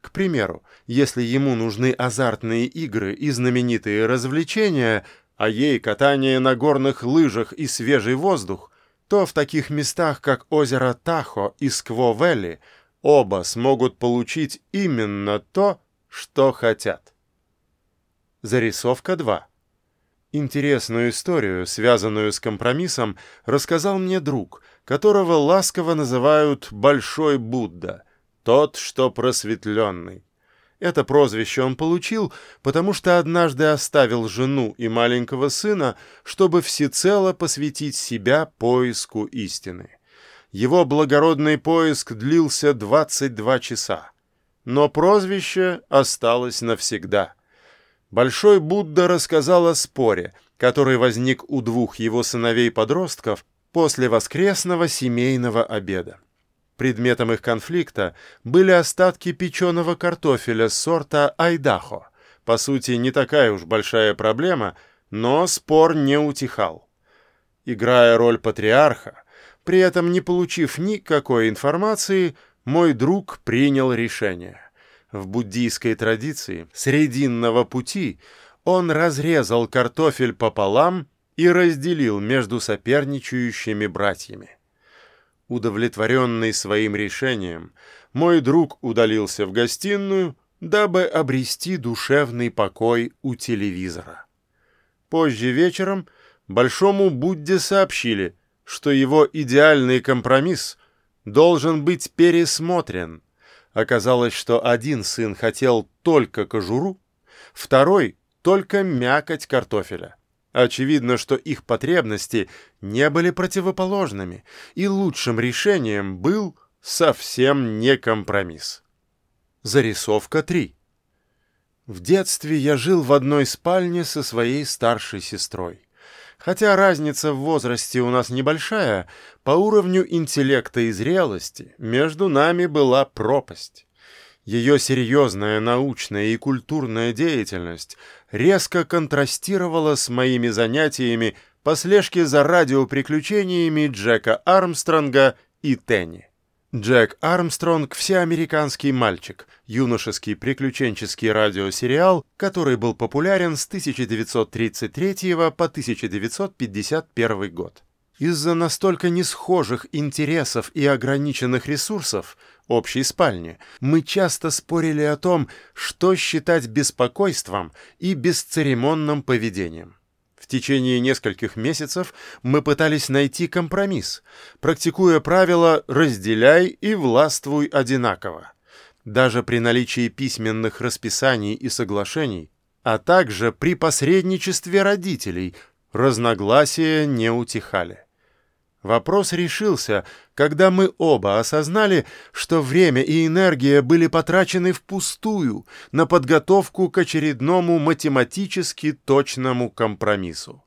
К примеру, если ему нужны азартные игры и знаменитые развлечения, а ей катание на горных лыжах и свежий воздух, то в таких местах, как озеро Тахо и Скво-Вэлли, оба смогут получить именно то, что хотят. Зарисовка 2. Интересную историю, связанную с компромиссом, рассказал мне друг, которого ласково называют «Большой Будда», тот, что просветленный. Это прозвище он получил, потому что однажды оставил жену и маленького сына, чтобы всецело посвятить себя поиску истины. Его благородный поиск длился 22 часа, но прозвище осталось навсегда — Большой Будда рассказал о споре, который возник у двух его сыновей-подростков после воскресного семейного обеда. Предметом их конфликта были остатки печеного картофеля сорта Айдахо. По сути, не такая уж большая проблема, но спор не утихал. Играя роль патриарха, при этом не получив никакой информации, мой друг принял решение. В буддийской традиции срединного пути он разрезал картофель пополам и разделил между соперничающими братьями. Удовлетворенный своим решением, мой друг удалился в гостиную, дабы обрести душевный покой у телевизора. Позже вечером Большому Будде сообщили, что его идеальный компромисс должен быть пересмотрен – Оказалось, что один сын хотел только кожуру, второй — только мякоть картофеля. Очевидно, что их потребности не были противоположными, и лучшим решением был совсем не компромисс. Зарисовка 3. В детстве я жил в одной спальне со своей старшей сестрой. Хотя разница в возрасте у нас небольшая, по уровню интеллекта и зрелости между нами была пропасть. Ее серьезная научная и культурная деятельность резко контрастировала с моими занятиями по слежке за радиоприключениями Джека Армстронга и Тенни. Джек Армстронг – всеамериканский мальчик, юношеский приключенческий радиосериал, который был популярен с 1933 по 1951 год. Из-за настолько несхожих интересов и ограниченных ресурсов общей спальни мы часто спорили о том, что считать беспокойством и бесцеремонным поведением. В течение нескольких месяцев мы пытались найти компромисс, практикуя правило «разделяй и властвуй одинаково». Даже при наличии письменных расписаний и соглашений, а также при посредничестве родителей, разногласия не утихали. Вопрос решился, когда мы оба осознали, что время и энергия были потрачены впустую на подготовку к очередному математически точному компромиссу.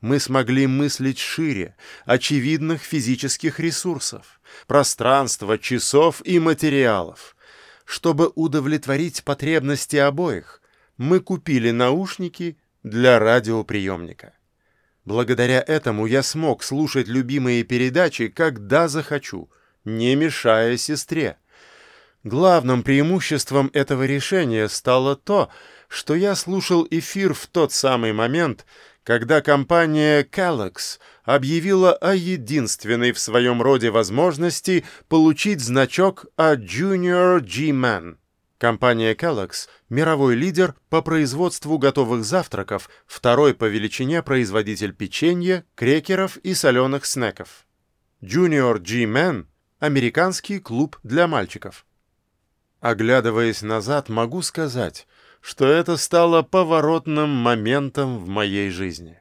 Мы смогли мыслить шире очевидных физических ресурсов, пространства, часов и материалов. Чтобы удовлетворить потребности обоих, мы купили наушники для радиоприемника. Благодаря этому я смог слушать любимые передачи, когда захочу, не мешая сестре. Главным преимуществом этого решения стало то, что я слушал эфир в тот самый момент, когда компания Kellogg's объявила о единственной в своем роде возможности получить значок от Junior G-Man. Компания Kellogg's – мировой лидер по производству готовых завтраков, второй по величине производитель печенья, крекеров и соленых снеков. Junior G-Man – американский клуб для мальчиков. Оглядываясь назад, могу сказать, что это стало поворотным моментом в моей жизни.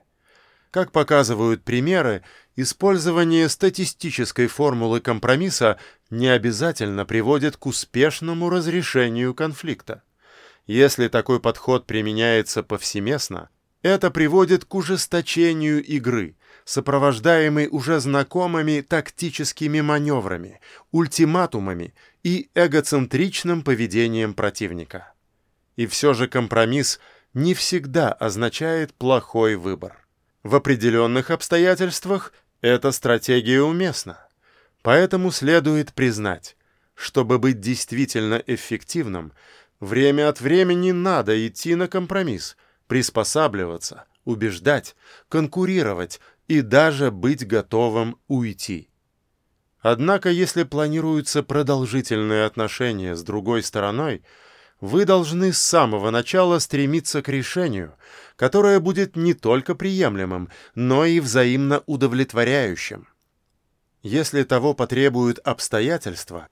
Как показывают примеры, использование статистической формулы компромисса не обязательно приводит к успешному разрешению конфликта. Если такой подход применяется повсеместно, это приводит к ужесточению игры, сопровождаемой уже знакомыми тактическими маневрами, ультиматумами и эгоцентричным поведением противника. И все же компромисс не всегда означает плохой выбор. В определенных обстоятельствах эта стратегия уместна. Поэтому следует признать, чтобы быть действительно эффективным, время от времени надо идти на компромисс, приспосабливаться, убеждать, конкурировать и даже быть готовым уйти. Однако, если планируются продолжительные отношения с другой стороной, вы должны с самого начала стремиться к решению, которое будет не только приемлемым, но и взаимно удовлетворяющим. Если того потребуют обстоятельства,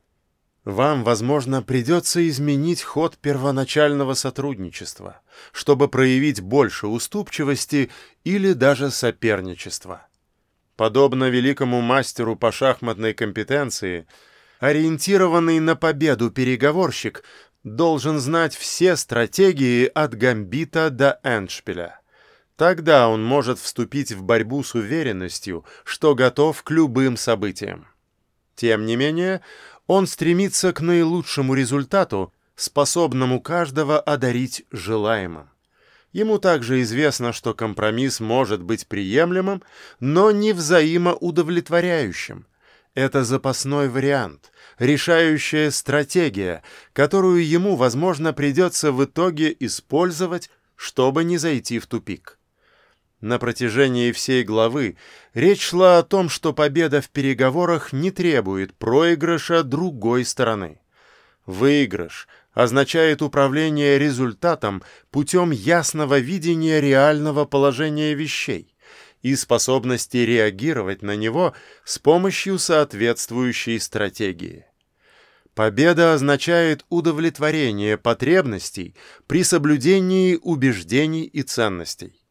вам, возможно, придется изменить ход первоначального сотрудничества, чтобы проявить больше уступчивости или даже соперничества. Подобно великому мастеру по шахматной компетенции, ориентированный на победу переговорщик должен знать все стратегии от гамбита до эндшпиля. Тогда он может вступить в борьбу с уверенностью, что готов к любым событиям. Тем не менее, он стремится к наилучшему результату, способному каждого одарить желаемым. Ему также известно, что компромисс может быть приемлемым, но не взаимоудовлетворяющим. Это запасной вариант, решающая стратегия, которую ему, возможно, придется в итоге использовать, чтобы не зайти в тупик. На протяжении всей главы речь шла о том, что победа в переговорах не требует проигрыша другой стороны. Выигрыш означает управление результатом путем ясного видения реального положения вещей и способности реагировать на него с помощью соответствующей стратегии. Победа означает удовлетворение потребностей при соблюдении убеждений и ценностей.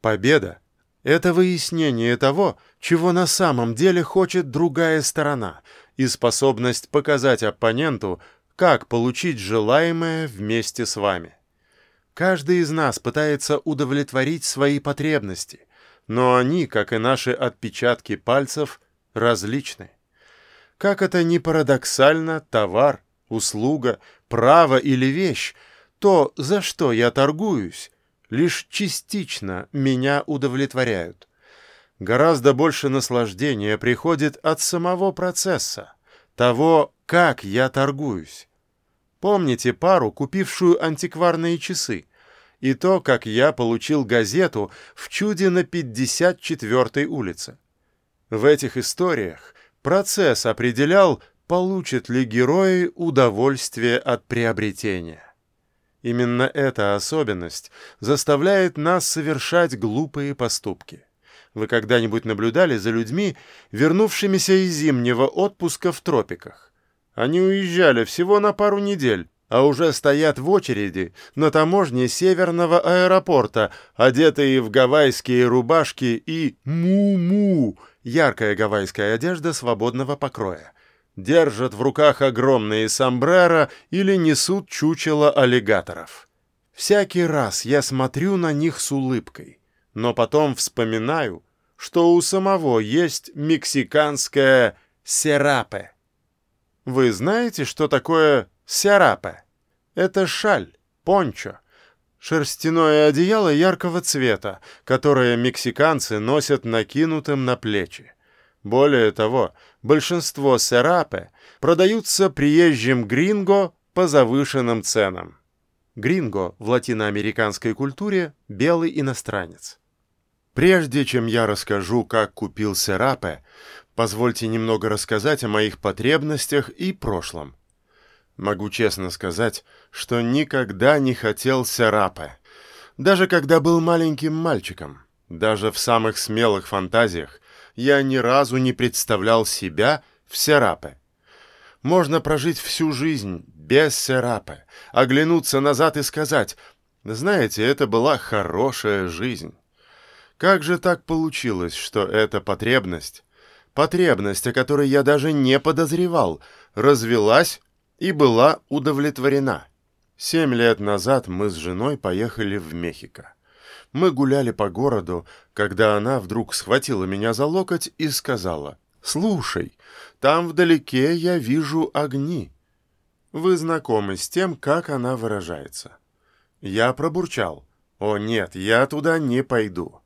Победа — это выяснение того, чего на самом деле хочет другая сторона, и способность показать оппоненту, как получить желаемое вместе с вами. Каждый из нас пытается удовлетворить свои потребности, но они, как и наши отпечатки пальцев, различны. Как это ни парадоксально, товар, услуга, право или вещь, то, за что я торгуюсь, лишь частично меня удовлетворяют. Гораздо больше наслаждения приходит от самого процесса, того, как я торгуюсь. Помните пару, купившую антикварные часы, и то, как я получил газету в чуде на 54-й улице. В этих историях процесс определял, получат ли герои удовольствие от приобретения. Именно эта особенность заставляет нас совершать глупые поступки. Вы когда-нибудь наблюдали за людьми, вернувшимися из зимнего отпуска в тропиках? Они уезжали всего на пару недель, а уже стоят в очереди на таможне северного аэропорта, одетые в гавайские рубашки и му-му, яркая гавайская одежда свободного покроя. Держат в руках огромные сомбреро или несут чучело аллигаторов. Всякий раз я смотрю на них с улыбкой, но потом вспоминаю, что у самого есть мексиканское серапе. Вы знаете, что такое Сярапе. Это шаль, пончо, шерстяное одеяло яркого цвета, которое мексиканцы носят накинутым на плечи. Более того, большинство серапе продаются приезжим гринго по завышенным ценам. Гринго в латиноамериканской культуре – белый иностранец. Прежде чем я расскажу, как купил серапе, позвольте немного рассказать о моих потребностях и прошлом. Могу честно сказать, что никогда не хотел серапе. Даже когда был маленьким мальчиком, даже в самых смелых фантазиях, я ни разу не представлял себя в серапе. Можно прожить всю жизнь без серапе, оглянуться назад и сказать, знаете, это была хорошая жизнь. Как же так получилось, что эта потребность, потребность, о которой я даже не подозревал, развелась и была удовлетворена. Семь лет назад мы с женой поехали в Мехико. Мы гуляли по городу, когда она вдруг схватила меня за локоть и сказала, «Слушай, там вдалеке я вижу огни». Вы знакомы с тем, как она выражается. Я пробурчал, «О нет, я туда не пойду».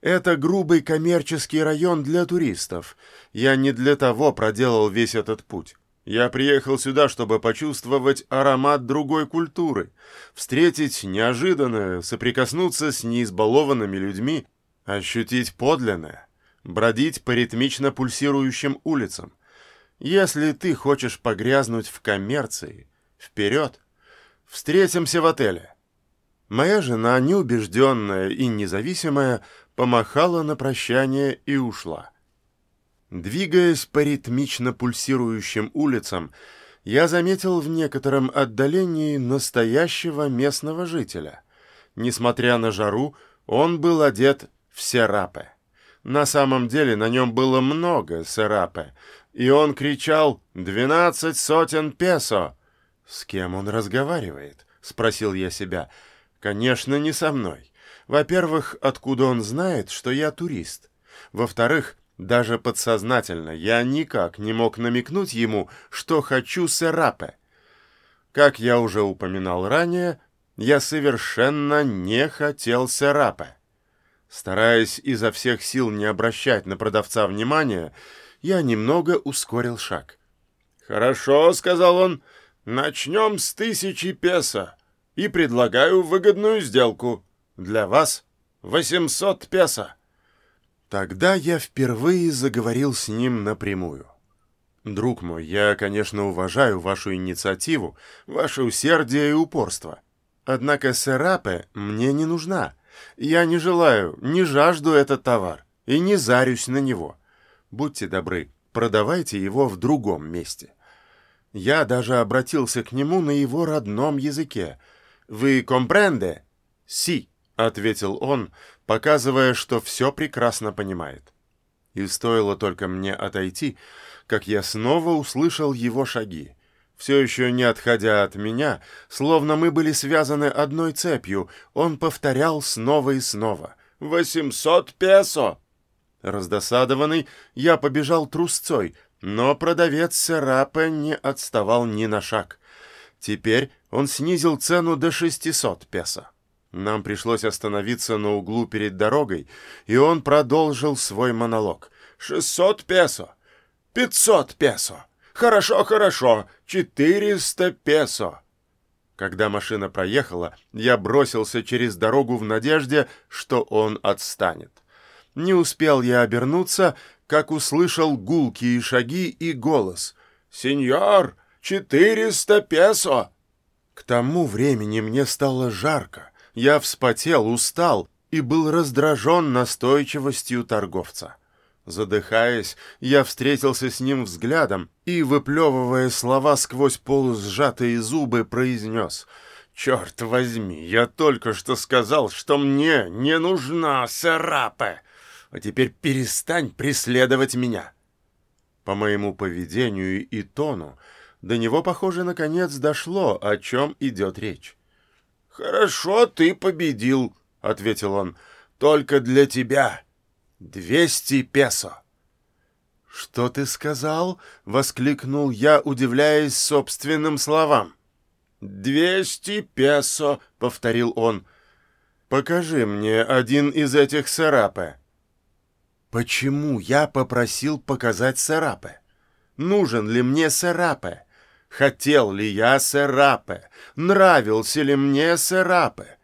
Это грубый коммерческий район для туристов. Я не для того проделал весь этот путь. Я приехал сюда, чтобы почувствовать аромат другой культуры, встретить неожиданное, соприкоснуться с неизбалованными людьми, ощутить подлинное, бродить по ритмично пульсирующим улицам. Если ты хочешь погрязнуть в коммерции, вперед! Встретимся в отеле. Моя жена, неубежденная и независимая, помахала на прощание и ушла. Двигаясь по ритмично пульсирующим улицам, я заметил в некотором отдалении настоящего местного жителя. Несмотря на жару, он был одет в серапе. На самом деле на нем было много серапе, и он кричал «Двенадцать сотен песо!» «С кем он разговаривает?» — спросил я себя. «Конечно, не со мной. Во-первых, откуда он знает, что я турист? Во-вторых, даже подсознательно я никак не мог намекнуть ему, что хочу серапе. Как я уже упоминал ранее, я совершенно не хотел серапе. Стараясь изо всех сил не обращать на продавца внимания, я немного ускорил шаг. «Хорошо», — сказал он, — «начнем с тысячи песо и предлагаю выгодную сделку. Для вас восемьсот песо». Тогда я впервые заговорил с ним напрямую. «Друг мой, я, конечно, уважаю вашу инициативу, ваше усердие и упорство. Однако серапе мне не нужна. Я не желаю, не жажду этот товар и не зарюсь на него. Будьте добры, продавайте его в другом месте». Я даже обратился к нему на его родном языке. «Вы компренде?» «Си», — ответил он, показывая, что все прекрасно понимает. И стоило только мне отойти, как я снова услышал его шаги. Все еще не отходя от меня, словно мы были связаны одной цепью, он повторял снова и снова. «Восемьсот песо!» Раздосадованный, я побежал трусцой, но продавец Серапе не отставал ни на шаг. Теперь он снизил цену до 600 песо. Нам пришлось остановиться на углу перед дорогой, и он продолжил свой монолог. «Шестьсот песо! Пятьсот песо! Хорошо, хорошо! Четыреста песо!» Когда машина проехала, я бросился через дорогу в надежде, что он отстанет. Не успел я обернуться, как услышал гулкие шаги и голос. «Сеньор, четыреста песо!» К тому времени мне стало жарко. Я вспотел, устал и был раздражен настойчивостью торговца. Задыхаясь, я встретился с ним взглядом и, выплевывая слова сквозь полусжатые зубы, произнес «Черт возьми, я только что сказал, что мне не нужна Серапе, а теперь перестань преследовать меня». По моему поведению и тону до него, похоже, наконец дошло, о чем идет речь. «Хорошо, ты победил», — ответил он. «Только для тебя двести песо». «Что ты сказал?» — воскликнул я, удивляясь собственным словам. «Двести песо», — повторил он. «Покажи мне один из этих сарапе». «Почему я попросил показать сарапе? Нужен ли мне сарапе?» Хотел ли я Серапе? Нравился ли мне Серапе?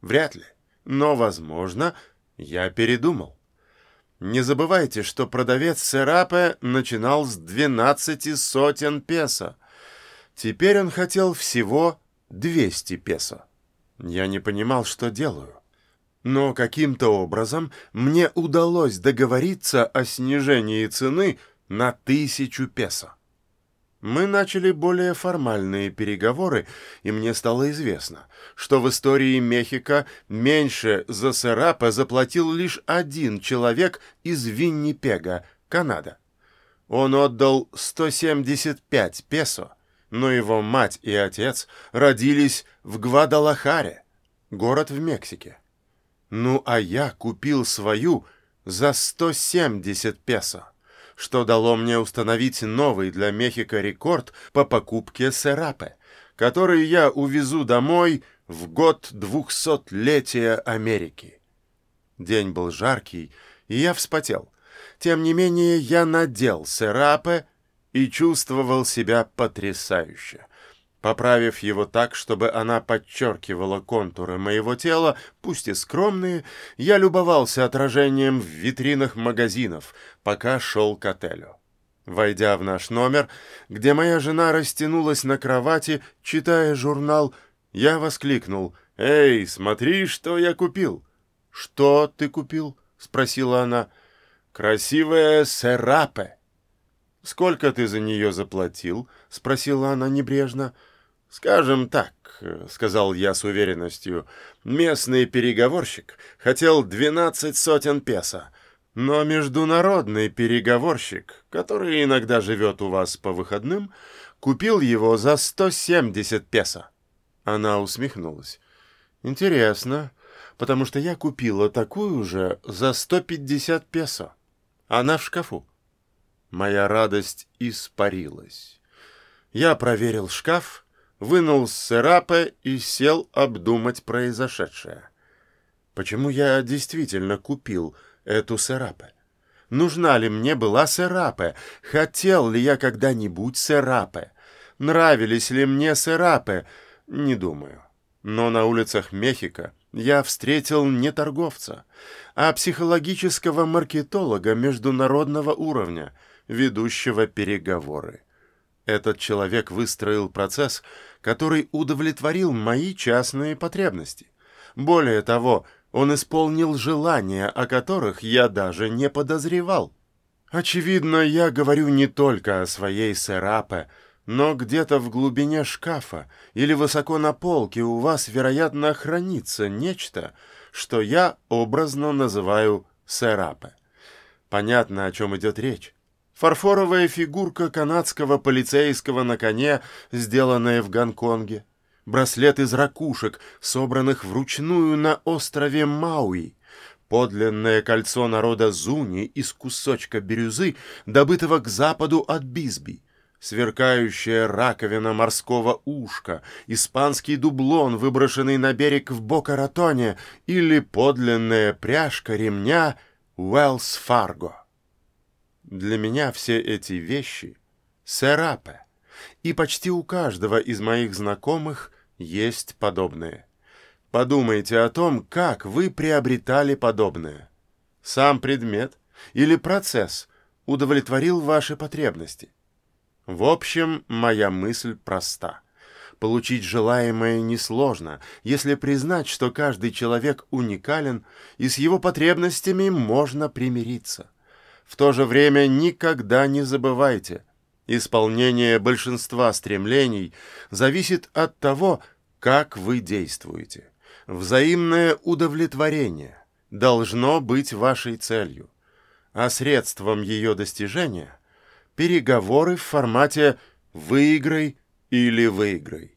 Вряд ли. Но, возможно, я передумал. Не забывайте, что продавец Серапе начинал с двенадцати сотен песо. Теперь он хотел всего двести песо. Я не понимал, что делаю. Но каким-то образом мне удалось договориться о снижении цены на тысячу песо. Мы начали более формальные переговоры, и мне стало известно, что в истории Мехико меньше за Серапа заплатил лишь один человек из Виннипега, Канада. Он отдал 175 песо, но его мать и отец родились в Гвадалахаре, город в Мексике. Ну а я купил свою за 170 песо что дало мне установить новый для Мехико рекорд по покупке серапе, который я увезу домой в год двухсотлетия Америки. День был жаркий, и я вспотел. Тем не менее, я надел серапе и чувствовал себя потрясающе. Поправив его так, чтобы она подчеркивала контуры моего тела, пусть и скромные, я любовался отражением в витринах магазинов, пока шел к отелю. Войдя в наш номер, где моя жена растянулась на кровати, читая журнал, я воскликнул «Эй, смотри, что я купил!» «Что ты купил?» — спросила она. «Красивая серапе». «Сколько ты за нее заплатил?» — спросила она небрежно. «Скажем так», — сказал я с уверенностью, — «местный переговорщик хотел двенадцать сотен песо, но международный переговорщик, который иногда живет у вас по выходным, купил его за сто семьдесят песо». Она усмехнулась. «Интересно, потому что я купила такую же за сто пятьдесят песо. Она в шкафу». Моя радость испарилась. Я проверил шкаф вынул серапе и сел обдумать произошедшее. Почему я действительно купил эту серапе? Нужна ли мне была серапе? Хотел ли я когда-нибудь серапе? Нравились ли мне серапе? Не думаю. Но на улицах Мехико я встретил не торговца, а психологического маркетолога международного уровня, ведущего переговоры. Этот человек выстроил процесс, который удовлетворил мои частные потребности. Более того, он исполнил желания, о которых я даже не подозревал. Очевидно, я говорю не только о своей серапе, но где-то в глубине шкафа или высоко на полке у вас, вероятно, хранится нечто, что я образно называю серапе. Понятно, о чем идет речь. Фарфоровая фигурка канадского полицейского на коне, сделанная в Гонконге, браслет из ракушек, собранных вручную на острове Мауи, подлинное кольцо народа Зуни из кусочка бирюзы, добытого к западу от Бисби, сверкающая раковина морского ушка, испанский дублон, выброшенный на берег в Бока-Ратоне, или подлинная пряжка ремня Уэллс Фарго. Для меня все эти вещи — серапе, и почти у каждого из моих знакомых есть подобные. Подумайте о том, как вы приобретали подобное. Сам предмет или процесс удовлетворил ваши потребности. В общем, моя мысль проста. Получить желаемое несложно, если признать, что каждый человек уникален, и с его потребностями можно примириться. В то же время никогда не забывайте, исполнение большинства стремлений зависит от того, как вы действуете. Взаимное удовлетворение должно быть вашей целью, а средством ее достижения – переговоры в формате «выиграй или выиграй».